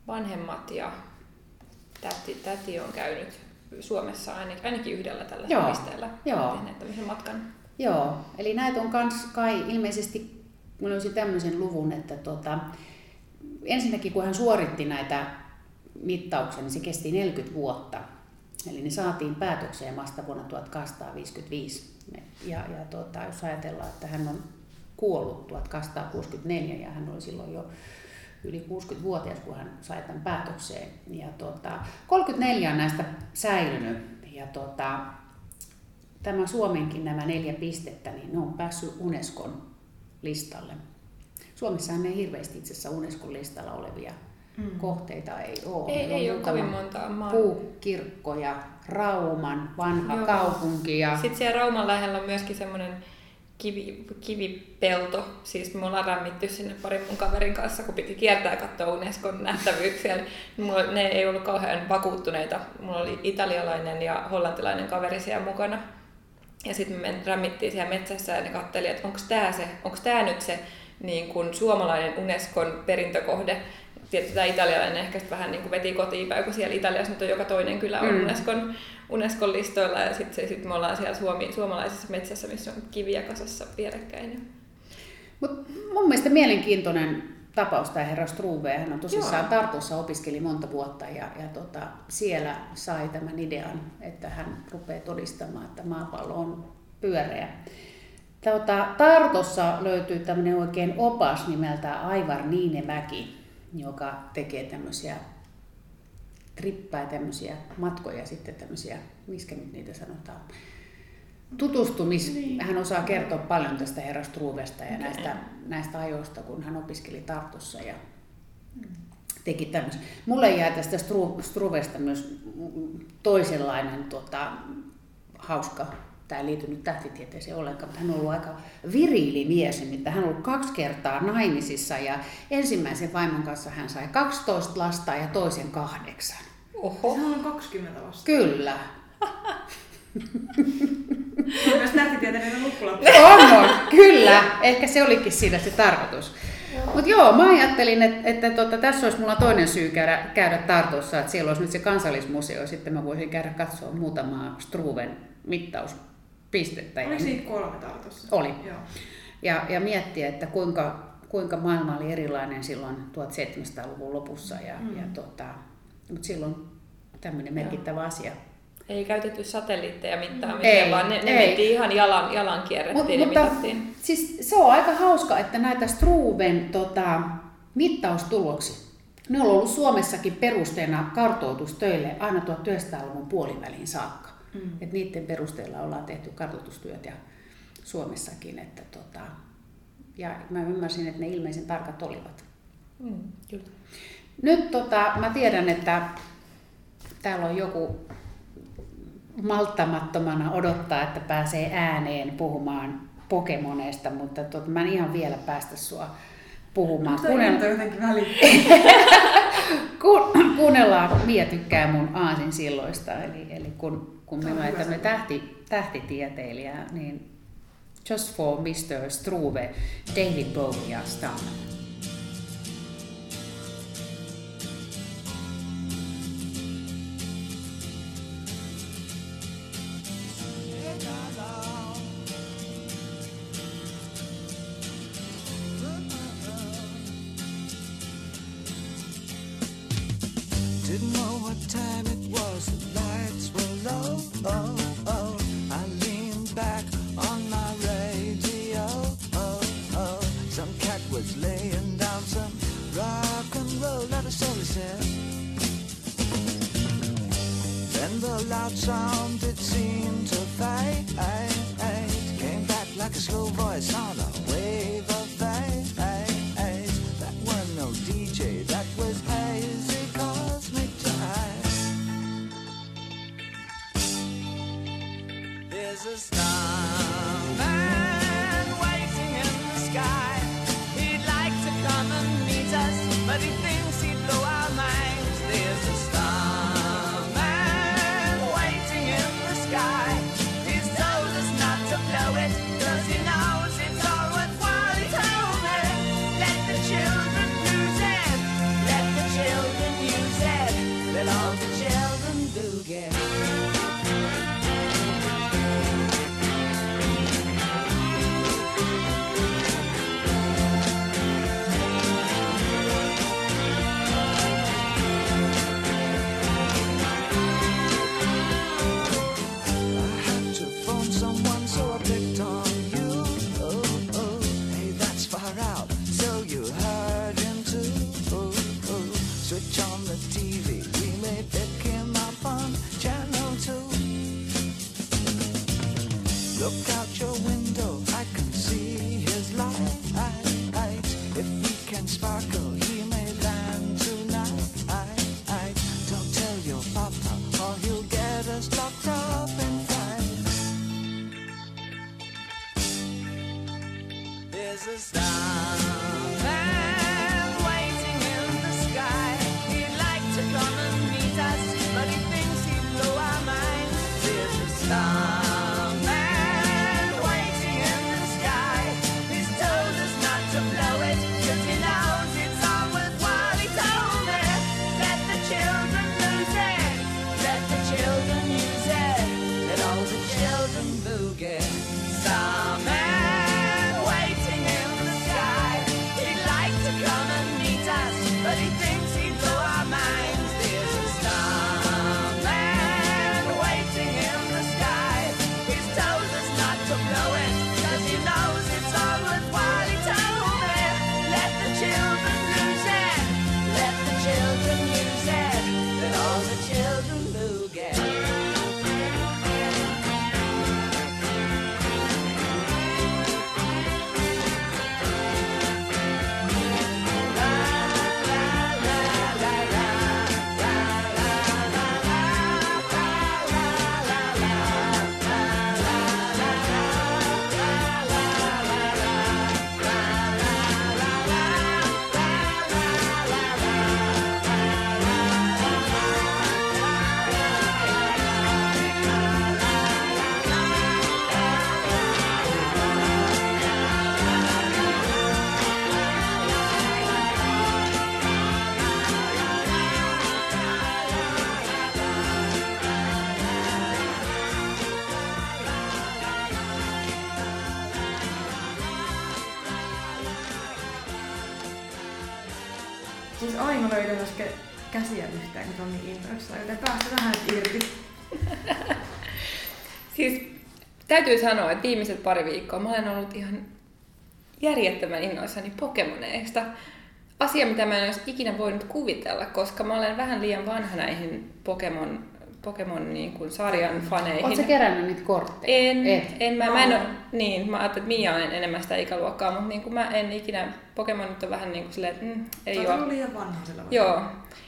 vanhemmat ja täti, täti on käynyt Suomessa ainakin, ainakin yhdellä tällä Joo, pisteellä joo. tehneet tämmöisen matkan. Joo, eli näitä on kans kai ilmeisesti, kun löysin tämmöisen luvun, että tota, ensinnäkin kun hän suoritti näitä mittauksia, niin se kesti 40 vuotta. Eli ne saatiin päätökseen vasta vuonna 1855. Ja, ja tota, jos ajatellaan, että hän on kuollut 1864 ja hän oli silloin jo yli 60-vuotias, kun hän sai tämän päätökseen. Ja tota, 34 on näistä säilynyt. Ja tota, tämä Suomenkin nämä neljä pistettä, niin ne on päässyt Unescon listalle. Suomessahan ei hirveästi itse asiassa Unescon listalla olevia mm. kohteita ei ole. Ei, Meillä on ei ole kovin montaa maa. Puukirkko ja Rauman vanha Joo. kaupunki. Ja... Sitten siellä Rauman lähellä on myöskin semmoinen kivi, kivipelto. Siis me ollaan rämmitty sinne parin mun kaverin kanssa, kun piti kiertää katsoa Unescon nähtävyyksiä. Niin Mulla, ne ei ollut kauhean vakuuttuneita. Mulla oli italialainen ja hollantilainen kaveri siellä mukana. Ja sitten me rämmittiin siellä metsässä ja ne katteli, että onko tämä se, onko tämä nyt se niin kuin suomalainen Unescon perintökohde. tietysti tämä italialainen ehkä vähän niin kuin veti kotiin päin, kun siellä Italiassa nyt on joka toinen kylä on Mm. Unescon, Unescon listoilla ja sitten sit me ollaan siellä Suomi, suomalaisessa metsässä, missä on kiviä kasassa vierekkäin. Mut mun mielestä mielenkiintoinen tapaus tämä herra Struve. Hän on tosissaan Joo. Tartussa, opiskeli monta vuotta ja, ja tota, siellä sai tämän idean, että hän rupeaa todistamaan, että maapallo on pyöreä. Tota, Tartossa löytyy tämmöinen oikein opas nimeltä Aivar Niinemäki, joka tekee tämmöisiä trippää tämmöisiä matkoja sitten tämmöisiä, miskä nyt niitä sanotaan, tutustumis. Niin. Hän osaa kertoa paljon tästä herra Struvesta ja näistä, näistä ajoista, kun hän opiskeli Tartussa ja teki tämmöisen. Mulle jää tästä Stru- Struvesta myös toisenlainen tota, hauska, tämä ei liity nyt tähtitieteeseen ollenkaan, mutta hän on ollut aika viriili mies, nimittäin hän on ollut kaksi kertaa naimisissa ja ensimmäisen vaimon kanssa hän sai 12 lasta ja toisen kahdeksan. Oho. Sehän on 20 vasta. Kyllä. Se on myös tähtitieteellinen lukulappu. On, on, kyllä. Ehkä se olikin siinä se tarkoitus. Mutta joo, mä ajattelin, että, että tota, tässä olisi mulla toinen syy käydä, käydä Tartussa, että siellä olisi nyt se kansallismuseo, sitten mä voisin käydä katsoa muutamaa Struven mittauspistettä. Oliko siitä kolme tartossa? Oli. Joo. ja, ja miettiä, että kuinka, kuinka maailma oli erilainen silloin 1700-luvun lopussa. Ja, mm. ja tota, mutta silloin tämmöinen merkittävä asia. Ei käytetty satelliitteja mittaamiseen, Ei, vaan ne, ne ei. ihan jalan, jalan Mut, kierrettiin ja mutta mitattiin. siis se on aika hauska, että näitä Struven tota, mittaustuloksia, ne on ollut Suomessakin perusteena kartoitustöille aina 1900-luvun puolivälin saakka. Mm. Et niiden perusteella ollaan tehty kartoitustyöt ja Suomessakin. Että tota, ja mä ymmärsin, että ne ilmeisen tarkat olivat. Mm, kyllä. Nyt tota, mä tiedän, että täällä on joku malttamattomana odottaa, että pääsee ääneen puhumaan Pokemoneista, mutta tota, mä en ihan vielä päästä sua puhumaan. Mutta Kuunnella, jotenkin ku, kuunnellaan, Mia tykkää mun aasin silloista, eli, eli kun, kun me laitamme tähti, tähtitieteilijää, niin Just for Mr. Struve, David Bowie ja Starman. Aino löydä äsken käsiä yhtään, kun on niin innoissaan, joten päästä vähän irti. Siis täytyy sanoa, että viimeiset pari viikkoa mä olen ollut ihan järjettömän innoissani Pokemoneista. Asia, mitä mä en olisi ikinä voinut kuvitella, koska mä olen vähän liian vanha näihin Pokemon, Pokemon niin kuin sarjan faneihin. Oletko kerännyt niitä kortteja? En, Et. en mä, mä en ole, niin, mä ajattelin, että Mia on enemmän sitä ikäluokkaa, mutta niin kuin mä en ikinä, Pokemonit on vähän niin kuin silleen, että mm, ei Ei ole. liian vanha sillä. Joo.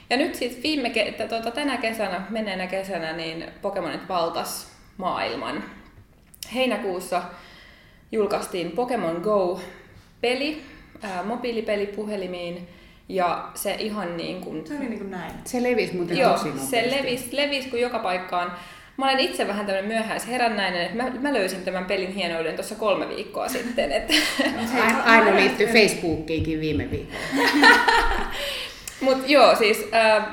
Ja nyt siis viime ke- että tuota, tänä kesänä, menneenä kesänä, niin Pokemonit valtas maailman. Heinäkuussa julkaistiin Pokemon Go-peli, ää, mobiilipeli puhelimiin, ja se ihan niin kuin Se oli niinku näin. Se levisi muuten Joo, tosi nopeasti. se levisi, levisi kuin joka paikkaan. Mä olen itse vähän tämmöinen myöhäisherännäinen, että mä, mä löysin tämän pelin hienouden tuossa kolme viikkoa sitten. Että, Aina, aina liittyy Facebookiinkin viime viikolla. Mutta joo, siis äh,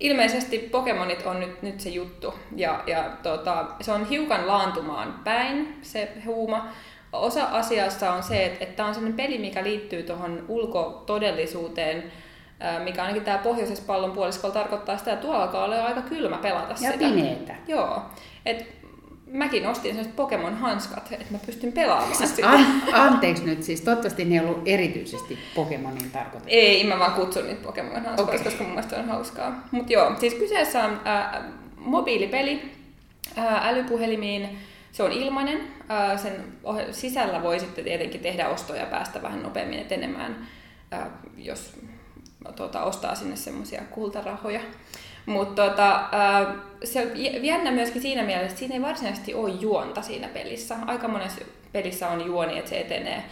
ilmeisesti Pokemonit on nyt, nyt se juttu. Ja, ja tota, se on hiukan laantumaan päin, se huuma. Osa asiasta on se, että tämä on sellainen peli, mikä liittyy tuohon ulkotodellisuuteen, äh, mikä ainakin tämä pohjoisessa pallon puoliskolla tarkoittaa sitä, että tuolla alkaa olla aika kylmä pelata Ja sitä. pimeetä. Joo. Et mäkin ostin sellaiset Pokemon-hanskat, että mä pystyn pelaamaan sitä. An, anteeksi nyt, siis toivottavasti ne ei ollut erityisesti Pokemonin tarkoitettu. Ei, mä vaan kutsun niitä Pokemon hanskoiksi, Okei. okay. koska mun mielestä on hauskaa. Mut joo, siis kyseessä on ää, mobiilipeli ää, älypuhelimiin. Se on ilmainen. Sen sisällä voi sitten tietenkin tehdä ostoja ja päästä vähän nopeammin etenemään, ää, jos tuota, ostaa sinne semmoisia kultarahoja. Mutta tota, ää, se on jä- jännä myöskin siinä mielessä, että siinä ei varsinaisesti ole juonta siinä pelissä. Aika monessa pelissä on juoni, että se etenee.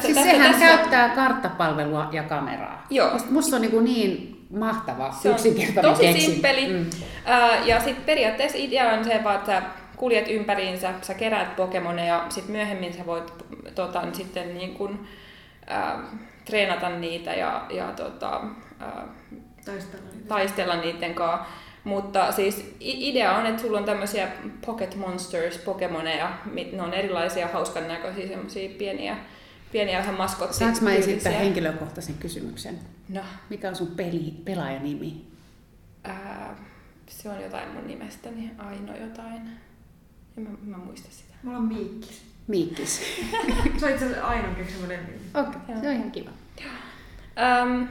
siis sehän käyttää karttapalvelua ja kameraa. Joo. Musta, on niin, niin mahtava, Se on tosi keksintö. simppeli. Mm. Ja sitten periaatteessa idea on se, että kuljet ympäriinsä, sä keräät Pokemoneja, sitten myöhemmin sä voit tota, sitten niin kun, ää, treenata niitä ja, ja tota, ää, Taistella niitä. taistella niiden kanssa. Mutta siis idea on, että sulla on tämmöisiä Pocket Monsters, Pokemoneja, ne on erilaisia hauskan näköisiä semmoisia pieniä, pieniä vähän maskotti. Saanko mä esittää henkilökohtaisen kysymyksen? No, Mikä on sun peli, pelaajanimi? ää, se on jotain mun nimestäni, Aino jotain. En mä, mä muista sitä. Mulla on Miikkis. Miikkis. Se on itse asiassa Ainon keksimä nimi. Okei, okay, se on ihan kiva. Ähm,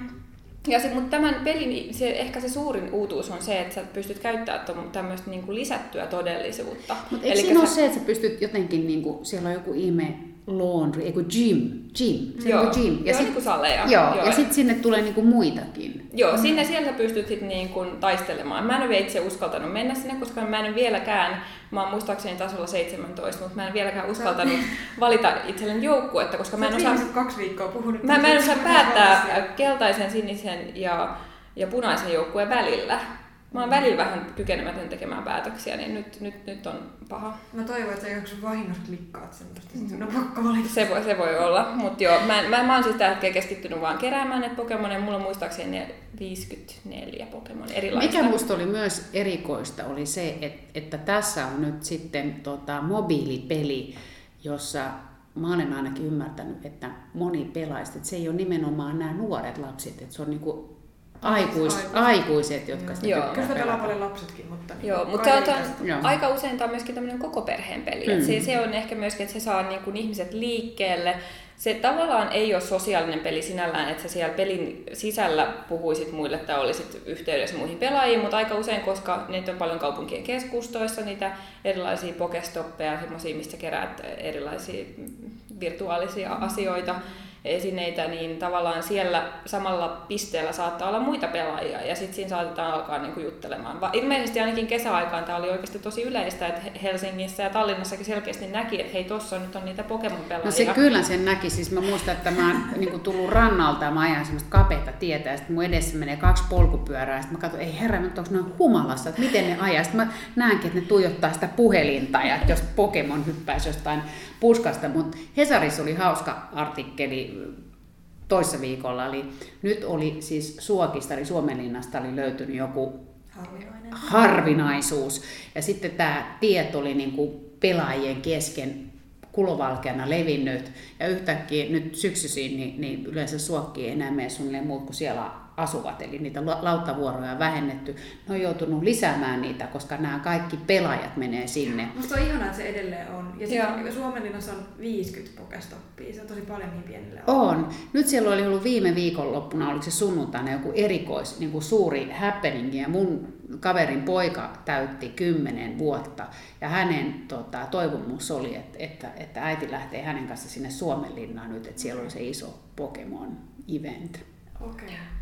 ja sit, mutta tämän pelin se, ehkä se suurin uutuus on se, että sä pystyt käyttämään tämmöistä niinku lisättyä todellisuutta. Mutta eikö Elikkä siinä ole sä- se, että sä pystyt jotenkin, niin kuin, siellä on joku ihme laundry, ei kun gym, gym, se Joo, on joku gym. joo, sit- niin kuin saleja. Joo, Joo. ja sitten sinne tulee niin kuin muitakin. Joo, sinne siellä sä pystyt sit niin kun taistelemaan. Mä en ole itse uskaltanut mennä sinne, koska mä en vieläkään, mä oon muistaakseni tasolla 17, mutta mä en vieläkään uskaltanut valita itselleni joukkuetta, koska mä en osaa, kaksi viikkoa puhunut. mä, mä en osaa päättää keltaisen, sinisen ja, ja punaisen joukkueen välillä. Mä oon välillä vähän kykenemätön tekemään päätöksiä, niin nyt, nyt, nyt on paha. Mä toivon, että sä jaksa vahingossa klikkaat semmoista, sun on pakko valita. Se voi, se voi olla, mutta joo, mä, mä, mä oon siis tällä hetkellä keskittynyt vaan keräämään näitä Pokemoneja. Mulla on muistaakseni ne 54 Pokemon erilaista. Mikä musta oli myös erikoista oli se, että, että tässä on nyt sitten tota, mobiilipeli, jossa mä olen ainakin ymmärtänyt, että moni pelaista, että se ei ole nimenomaan nämä nuoret lapset, että se on niinku aikuis, Aikuiset. aikuiset, jotka sitä Joo. tykkää Kyllä sitä pelaa paljon lapsetkin, mutta niin Joo, mutta on, aika usein tämä on myöskin tämmöinen koko perheen peli. Mm. Mm. Se, se on ehkä myöskin, että se saa niin kuin ihmiset liikkeelle. Se tavallaan ei ole sosiaalinen peli sinällään, että sä siellä pelin sisällä puhuisit muille tai olisit yhteydessä muihin pelaajiin, mutta aika usein, koska niitä on paljon kaupunkien keskustoissa, niitä erilaisia pokestoppeja, semmoisia, mistä keräät erilaisia virtuaalisia asioita, esineitä, niin tavallaan siellä samalla pisteellä saattaa olla muita pelaajia ja sitten siinä saatetaan alkaa niinku juttelemaan. Va- ilmeisesti ainakin kesäaikaan tämä oli oikeasti tosi yleistä, että He- Helsingissä ja Tallinnassakin selkeästi näki, että hei tossa nyt on niitä Pokemon-pelaajia. No se kyllä sen näki, siis mä muistan, että mä oon niin tullut rannalta ja mä ajan semmoista kapeita tietä ja sitten mun edessä menee kaksi polkupyörää ja sitten mä katson, ei herra, nyt onko ne humalassa, että miten ne ajaa. Sitten mä näenkin, että ne tuijottaa sitä puhelinta ja että jos Pokemon hyppäisi jostain puskasta, mutta Hesarissa oli hauska artikkeli toissa viikolla, eli nyt oli siis Suokista, eli Suomenlinnasta oli löytynyt joku Harvinainen. harvinaisuus. Ja sitten tämä tieto oli niin kuin pelaajien kesken kulovalkeana levinnyt. Ja yhtäkkiä nyt syksyisin, niin, niin yleensä suokki ei enää mene suunnilleen muut kuin siellä asuvat. Eli niitä la- lauttavuoroja on vähennetty. Ne on joutunut lisäämään niitä, koska nämä kaikki pelaajat menee sinne. Musta on ihanaa, että se edelleen on. Ja sitten Suomenlinnassa on 50 pokestoppia. Se on tosi paljon niin pienelle On. Nyt siellä oli ollut viime viikonloppuna, oliko se sunnuntaina joku erikois, niin kuin suuri happening, ja mun kaverin poika täytti 10 vuotta, ja hänen tota, toivomus oli, että, että, että äiti lähtee hänen kanssa sinne Suomenlinnaan nyt, että siellä oli se iso Pokemon event. Okei. Okay.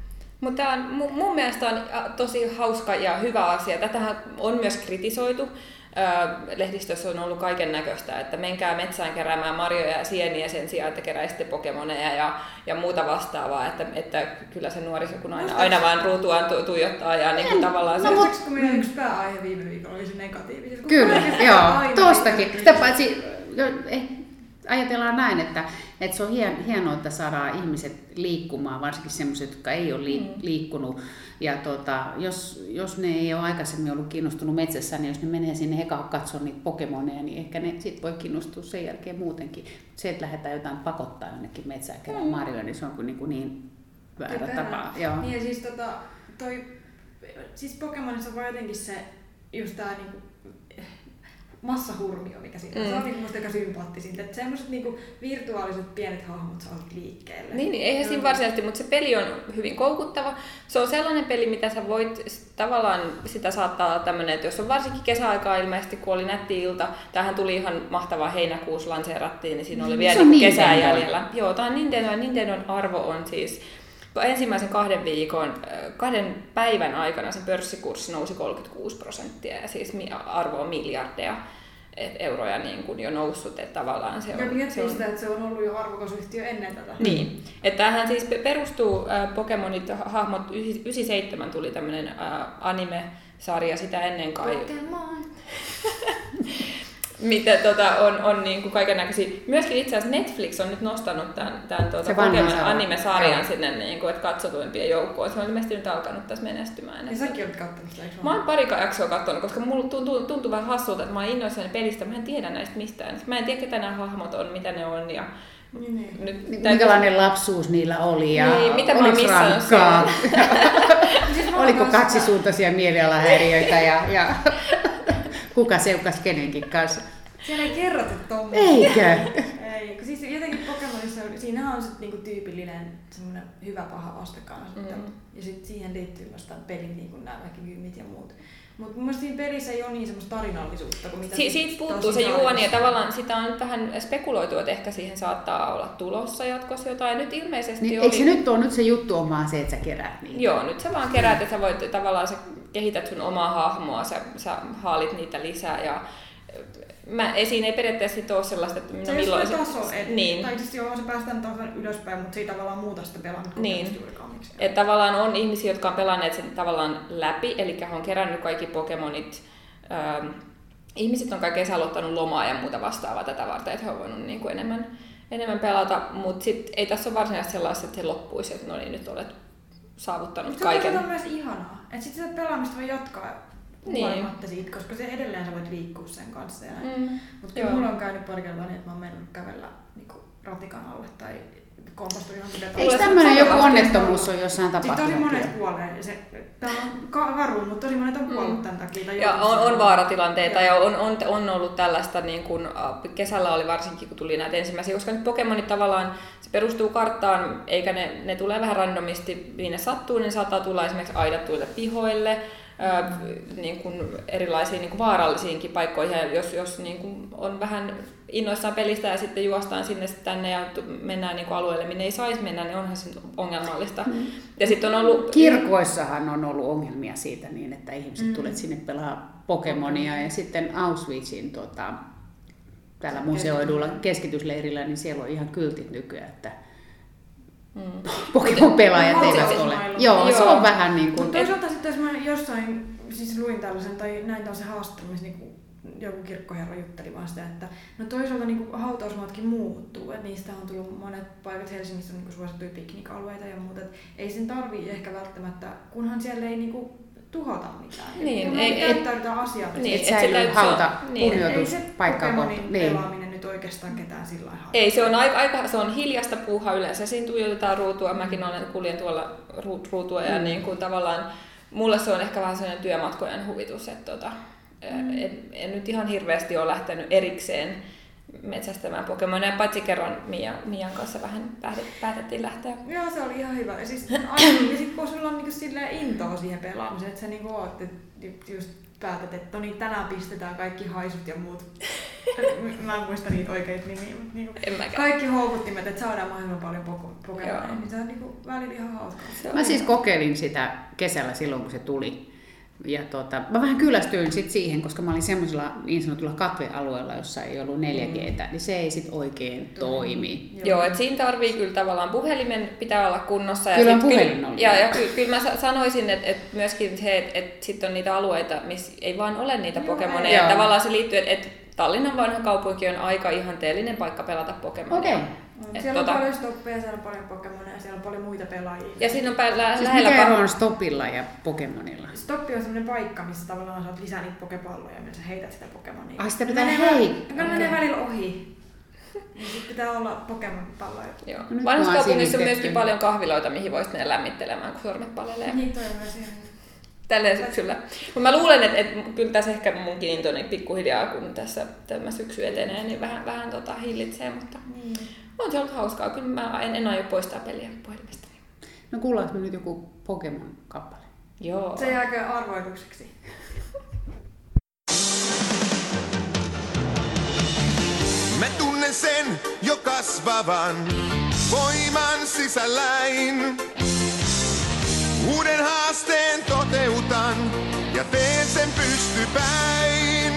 Mutta tämä on, mu- mun mielestä on ä, tosi hauska ja hyvä asia. Tätähän on myös kritisoitu. Ö, Lehdistössä on ollut kaiken näköistä, että menkää metsään keräämään marjoja ja sieniä sen sijaan, että keräisitte pokemoneja ja, ja muuta vastaavaa. Että, että kyllä se nuoriso kun aina, aina vaan ruutuaan tu- tuijottaa ja niin kuin tavallaan se... No, mutta kun meidän yksi pääaihe viime viikolla oli se negatiivisuus. Kyllä, joo, tostakin. negatiivista. Sitä paitsi, jo, eh, ajatellaan näin, että, että se on hien, hienoa, että saadaan ihmiset liikkumaan, varsinkin sellaiset, jotka ei ole liik, liikkunut. Ja tota, jos, jos ne ei ole aikaisemmin ollut kiinnostunut metsässä, niin jos ne menee sinne eka katsoa niitä Pokemoneja, niin ehkä ne sit voi kiinnostua sen jälkeen muutenkin. Se, että lähdetään jotain pakottaa jonnekin metsään kerran marjoja, niin se on kuin niin, kuin niin väärä Typerää. tapa. Joo. Niin ja siis tota, toi, siis Pokemonissa on vaan jotenkin se, just tää niinku, massahurmio, mikä siinä on. Mm. Se on niinku musta aika sympaattisinta, että semmoset niinku virtuaaliset pienet hahmot saavat liikkeelle. Niin, niin eihän siinä varsinaisesti, mutta se peli on hyvin koukuttava. Se on sellainen peli, mitä sä voit tavallaan, sitä saattaa olla tämmöinen, että jos on varsinkin kesäaikaa ilmeisesti, kun oli nätti ilta, tähän tuli ihan mahtavaa heinäkuussa lanseerattiin, niin siinä oli vielä Se on niin kesää Nintendo. jäljellä. Joo, tämä on Nintendo ja Nintendon arvo on siis ensimmäisen kahden viikon, äh, kahden päivän aikana sen pörssikurssi nousi 36 prosenttia ja siis arvo on miljardeja et euroja niin kuin jo noussut, että tavallaan se Ja on, se miettii on sitä, että se on ollut jo arvokas yhtiö ennen tätä. niin. Että tämähän siis pe- perustuu äh, Pokemonit, ha- hahmot, ysi- 97 tuli tämmöinen äh, anime-sarja sitä ennen kai. Pokemon. Mitä tota, on, on niin kuin kaiken näköisiä. Myöskin itse asiassa Netflix on nyt nostanut tämän, tämän tuota, Pokemon sarja. anime-sarjan Joo. sinne niin kuin, että katsotuimpien joukkoon. Se on ilmeisesti nyt alkanut tässä menestymään. Ja Että- säkin olet kattonut sitä, eikö Mä oon pari jaksoa katsonut, koska mulla tuntuu, tuntuu vähän hassulta, että mä oon innoissani pelistä. Mä en tiedä näistä mistään. Mä en tiedä, ketä nämä hahmot on, mitä ne on. Ja Niin, niin. nyt Niin, täytyy- Minkälainen lapsuus niillä oli ja Niin, mitä mä oon oliko rankkaa? Siis Oliko kaksisuuntaisia mielialahäiriöitä ja, ja kuka seukas kenenkin kanssa? Siellä ei kerrota tommoista. Eikö? Ei, kun siis jotenkin Pokemonissa, on- siinähän on sit niinku tyypillinen semmoinen hyvä paha vastakkainasettelu. Mm. Ja sit siihen liittyy myös tämän pelin niinku nämä kaikki ja muut. Mutta mun mielestä siinä pelissä ei ole niin semmoista tarinallisuutta kuin mitä Si- siitä puuttuu se juoni ja tavallaan sitä on vähän spekuloitu, että ehkä siihen saattaa olla tulossa jatkossa jotain. Nyt ilmeisesti Niin, oli... eikö se nyt ole nyt se juttu on vaan se, että sä keräät niitä? Joo, nyt sä vaan keräät ja sä voit tavallaan sä kehität sun omaa hahmoa, sä, sä haalit niitä lisää ja mä, ei, siinä ei periaatteessa sit ole sellaista, että Se no ei milloin ole taso, et, niin. tai siis joo, se päästään tasan ylöspäin, mutta se ei tavallaan muuta sitä pelaamista Niin. Että tavallaan on ihmisiä, jotka on pelanneet sen tavallaan läpi, eli he on kerännyt kaikki Pokemonit. Ähm, ihmiset on kai kesälottanut lomaa ja muuta vastaavaa tätä varten, että he on voinut niin kuin enemmän, enemmän pelata, mutta sitten ei tässä ole varsinaisesti sellaista, että se loppuisi, että no niin, nyt olet saavuttanut se on kaiken. toisaalta myös ihanaa. Että sit sitä pelaamista voi jatkaa Niin. huolimatta siitä, koska se edelleen sä voit liikkua sen kanssa. Ja. Mm. Mutta kyllä mulla on käynyt pari kertaa niin, että mä oon mennyt kävellä niinku ratikan alle tai kompastu johonkin Eikö betonille. tämmöinen joku onnettomuus ole jossain Siis tosi tapahtunut? monet kuolee. Se, tää on karu, mutta tosi monet on kuollut tämän takia. tai Mm. Ja on, on vaaratilanteita Joo. ja on, on, on ollut tällaista, niin kuin, äh, kesällä oli varsinkin, kun tuli näitä ensimmäisiä, koska nyt Pokemonit tavallaan, se perustuu karttaan, eikä ne, ne tulee vähän randomisti, niin ne sattuu, niin saattaa tulla esimerkiksi aidattuille pihoille, niin kuin erilaisiin niin kuin vaarallisiinkin paikkoihin, ja jos, jos niin kuin on vähän innoissaan pelistä ja sitten juostaan sinne sitten tänne ja mennään niin kuin alueelle, minne ei saisi mennä, niin onhan se ongelmallista. Mm. Ja sitten on ollut... Kirkoissahan on ollut ongelmia siitä niin, että ihmiset Mm. tulevat sinne pelaa Pokemonia ja sitten Auschwitzin tota, täällä museoidulla keskitysleirillä, niin siellä on ihan kyltit nykyään, että Mm. Pokemon-pelaajat eivät ole. maailma. Joo, se Joo. on vähän niin kuin... Mutta toisaalta sitten jos jossain, siis luin tällaisen tai näin tällaisen haastattelun, missä niinku joku kirkkoherra jutteli vaan sitä, että no toisaalta niinku hautausmaatkin muuttuu, että niistä on tullut monet paikat Helsingissä on niinku suosittuja piknikalueita ja muuta, että ei sen tarvii ehkä välttämättä, kunhan siellä ei niinku tuhota mitään. Niin, ei- ei, ei- käyttäydytään asiallisesti. Niin, että et se säilyy täytyy- hauta, niin. ei se Niin. pelaaminen nyt oikeastaan ketään sillä lailla Ei, se on aika, aika se on hiljasta puuhaa yleensä. Siinä tuijotetaan ruutua. Mäkin olen, kuljen tuolla ru- ruutua ja Mm. niin kuin tavallaan mulle se on ehkä vähän sellainen työmatkojen huvitus, että tota, mm. en, en, nyt ihan hirveästi ole lähtenyt erikseen metsästämään Pokemonia, paitsi kerran Mia, Mian kanssa vähän päätet, päätettiin lähteä. Joo, se oli ihan hyvä. Ja siis aina, ja sit kun sulla on niinku silleen intoa siihen pelaamiseen, että sä niinku oot, että just päätät, että no niin, tänään pistetään kaikki haisut ja muut. Mä en muista niitä oikeita nimiä, mutta niinku kaikki houkuttimet, että saadaan mahdollisimman paljon Pokemonia, Joo. niin se on niinku välillä ihan hauskaa. Se on Mä siis kokeilin sitä kesällä silloin, kun se tuli. Ja tota, mä vähän kyllästyin sit siihen, koska mä olin semmoisella niin sanotulla katvealueella, jossa ei ollut 4G, niin se ei sit oikein toimi. Joo, Joo että siinä tarvii kyllä tavallaan puhelimen pitää olla kunnossa. Ja Kyllä sit puhelin on. Ja, ja kyllä, kyllä mä sa- sanoisin, että, että myöskin se, että, että sitten on niitä alueita, missä ei vaan ole niitä Joo, Pokemoneja. tavallaan se liittyy, että, että Tallinnan vanha kaupunki on aika ihanteellinen paikka pelata Pokemonia. Okei. Et Siellä on tota- paljon stoppeja, siellä on paljon Pokemoneja, siellä on paljon muita pelaajia. Ja siinä on pää, lä- Siis lähellä mikä ero on Stopilla ja Pokemonilla? Stoppi on sellainen paikka, missä tavallaan saat lisää niitä pokepalloja, millä sä heität sitä Pokemonia. Ai, sitä pitää heittää. Kyllä menee välillä ohi. Niin sit pitää olla Pokemon-palloja. Joo. No Vanhassa kaupungissa on myöskin paljon kahviloita, mihin voisi mennä lämmittelemään, kun sormet palelee. Niin, toi on myös ihan... Tälleen syksyllä. Mutta mä luulen, että, että kyllä tässä ehkä munkin intoni pikkuhiljaa, kun tässä tämä syksy etenee, niin vähän, vähän tota hillitsee, mutta Niin. on se ollut hauskaa. Kyllä mä en, en aio poistaa peliä puhelimesta. No kuullaanko me nyt joku Pokemon-kappale? Joo. Se jääkö arvoitukseksi? Mä tunnen sen jo kasvavan voiman sisälläin. Uuden haasteen toteutan ja teen sen pystypäin.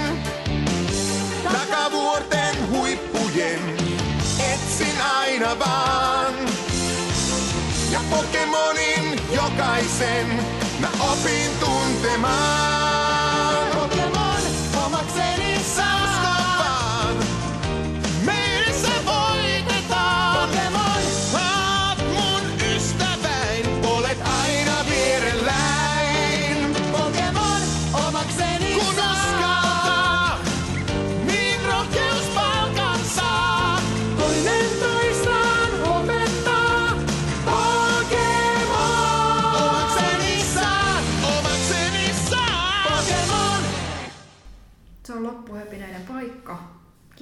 Takavuorten huippujen etsin aina vaan. Ja Pokemonin jokaisen mä opin tuntemaan. Pokemon omakseni saan.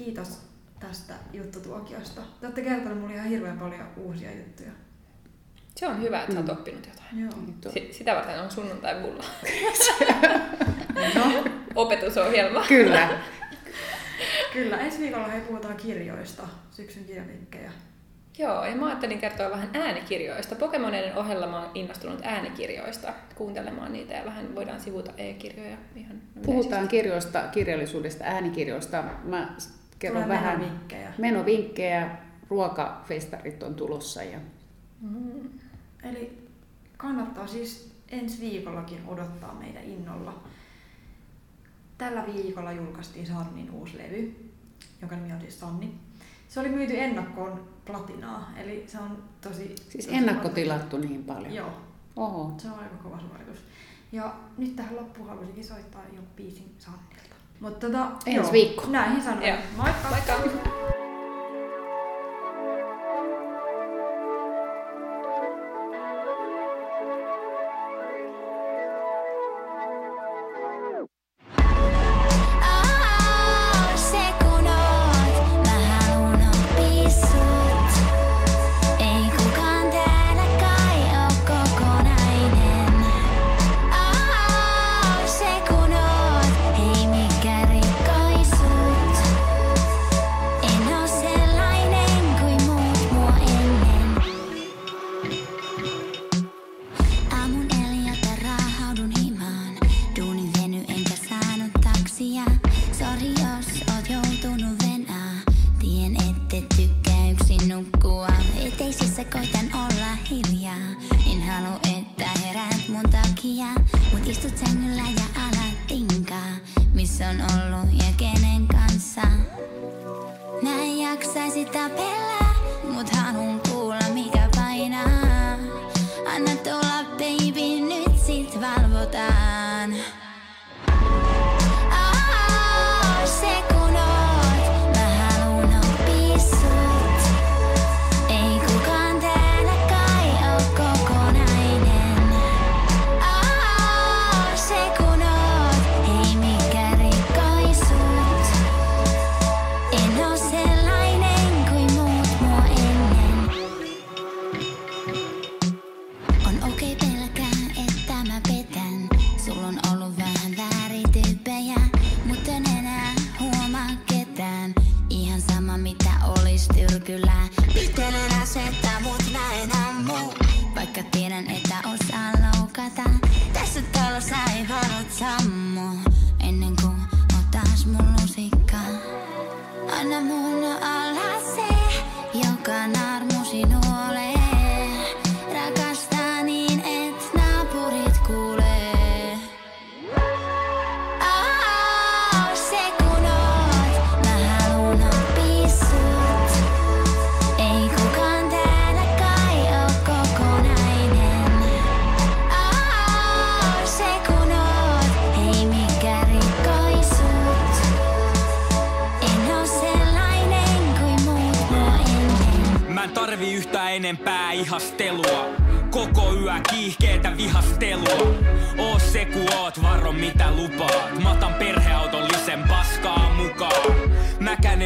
kiitos tästä juttutuokiosta. Te olette kertoneet mulle ihan hirveän paljon uusia juttuja. Se on hyvä, että sä oot mm. oppinut jotain. Joo. Niin s- sitä varten on sunnuntai mulla. no. Opetusohjelma. Kyllä. Kyllä. Ensi viikolla he puhutaan kirjoista, syksyn kirjavinkkejä. Joo, ja mä ajattelin kertoa vähän äänikirjoista. Pokemoneiden ohella mä oon innostunut äänikirjoista, kuuntelemaan niitä ja vähän voidaan sivuta e-kirjoja. Ihan Puhutaan kirjoista, kirjallisuudesta, äänikirjoista. Mä Kerro Tulee vähän menovinkkejä. menovinkkejä. Ruokafestarit on tulossa. Ja... Mm. Eli kannattaa siis ensi viikollakin odottaa meitä innolla. Tällä viikolla julkaistiin Sannin uusi levy, jonka nimi on siis Sanni. Se oli myyty ennakkoon platinaa, eli se on tosi... Siis tosi ennakkotilattu niin paljon? Joo. Oho. Se on aika kova suoritus. Ja nyt tähän loppuun haluaisinkin soittaa joku biisin Sanni. Mutta tota, Ensi viikko. Näihin sanoin. Joo. Moikka. Moikka.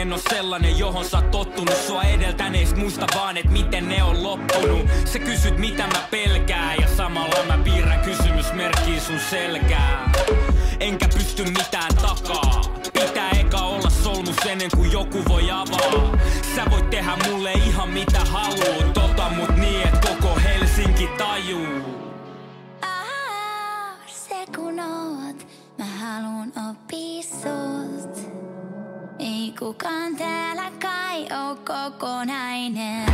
en oo sellainen, johon sä oot tottunut. Sua edeltäneistä muista vaan, et miten ne on loppunut. Sä kysyt mitä mä pelkää ja samalla mä piirrän kysymysmerkkiin sun selkää. Enkä pysty mitään takaa. Pitää eka olla solmus ennen kuin joku voi avaa. Sä voit tehdä mulle ihan mitä haluut. Tota mut niin, et koko Helsinki tajuu. Kukaan täällä kai oo kokonainen.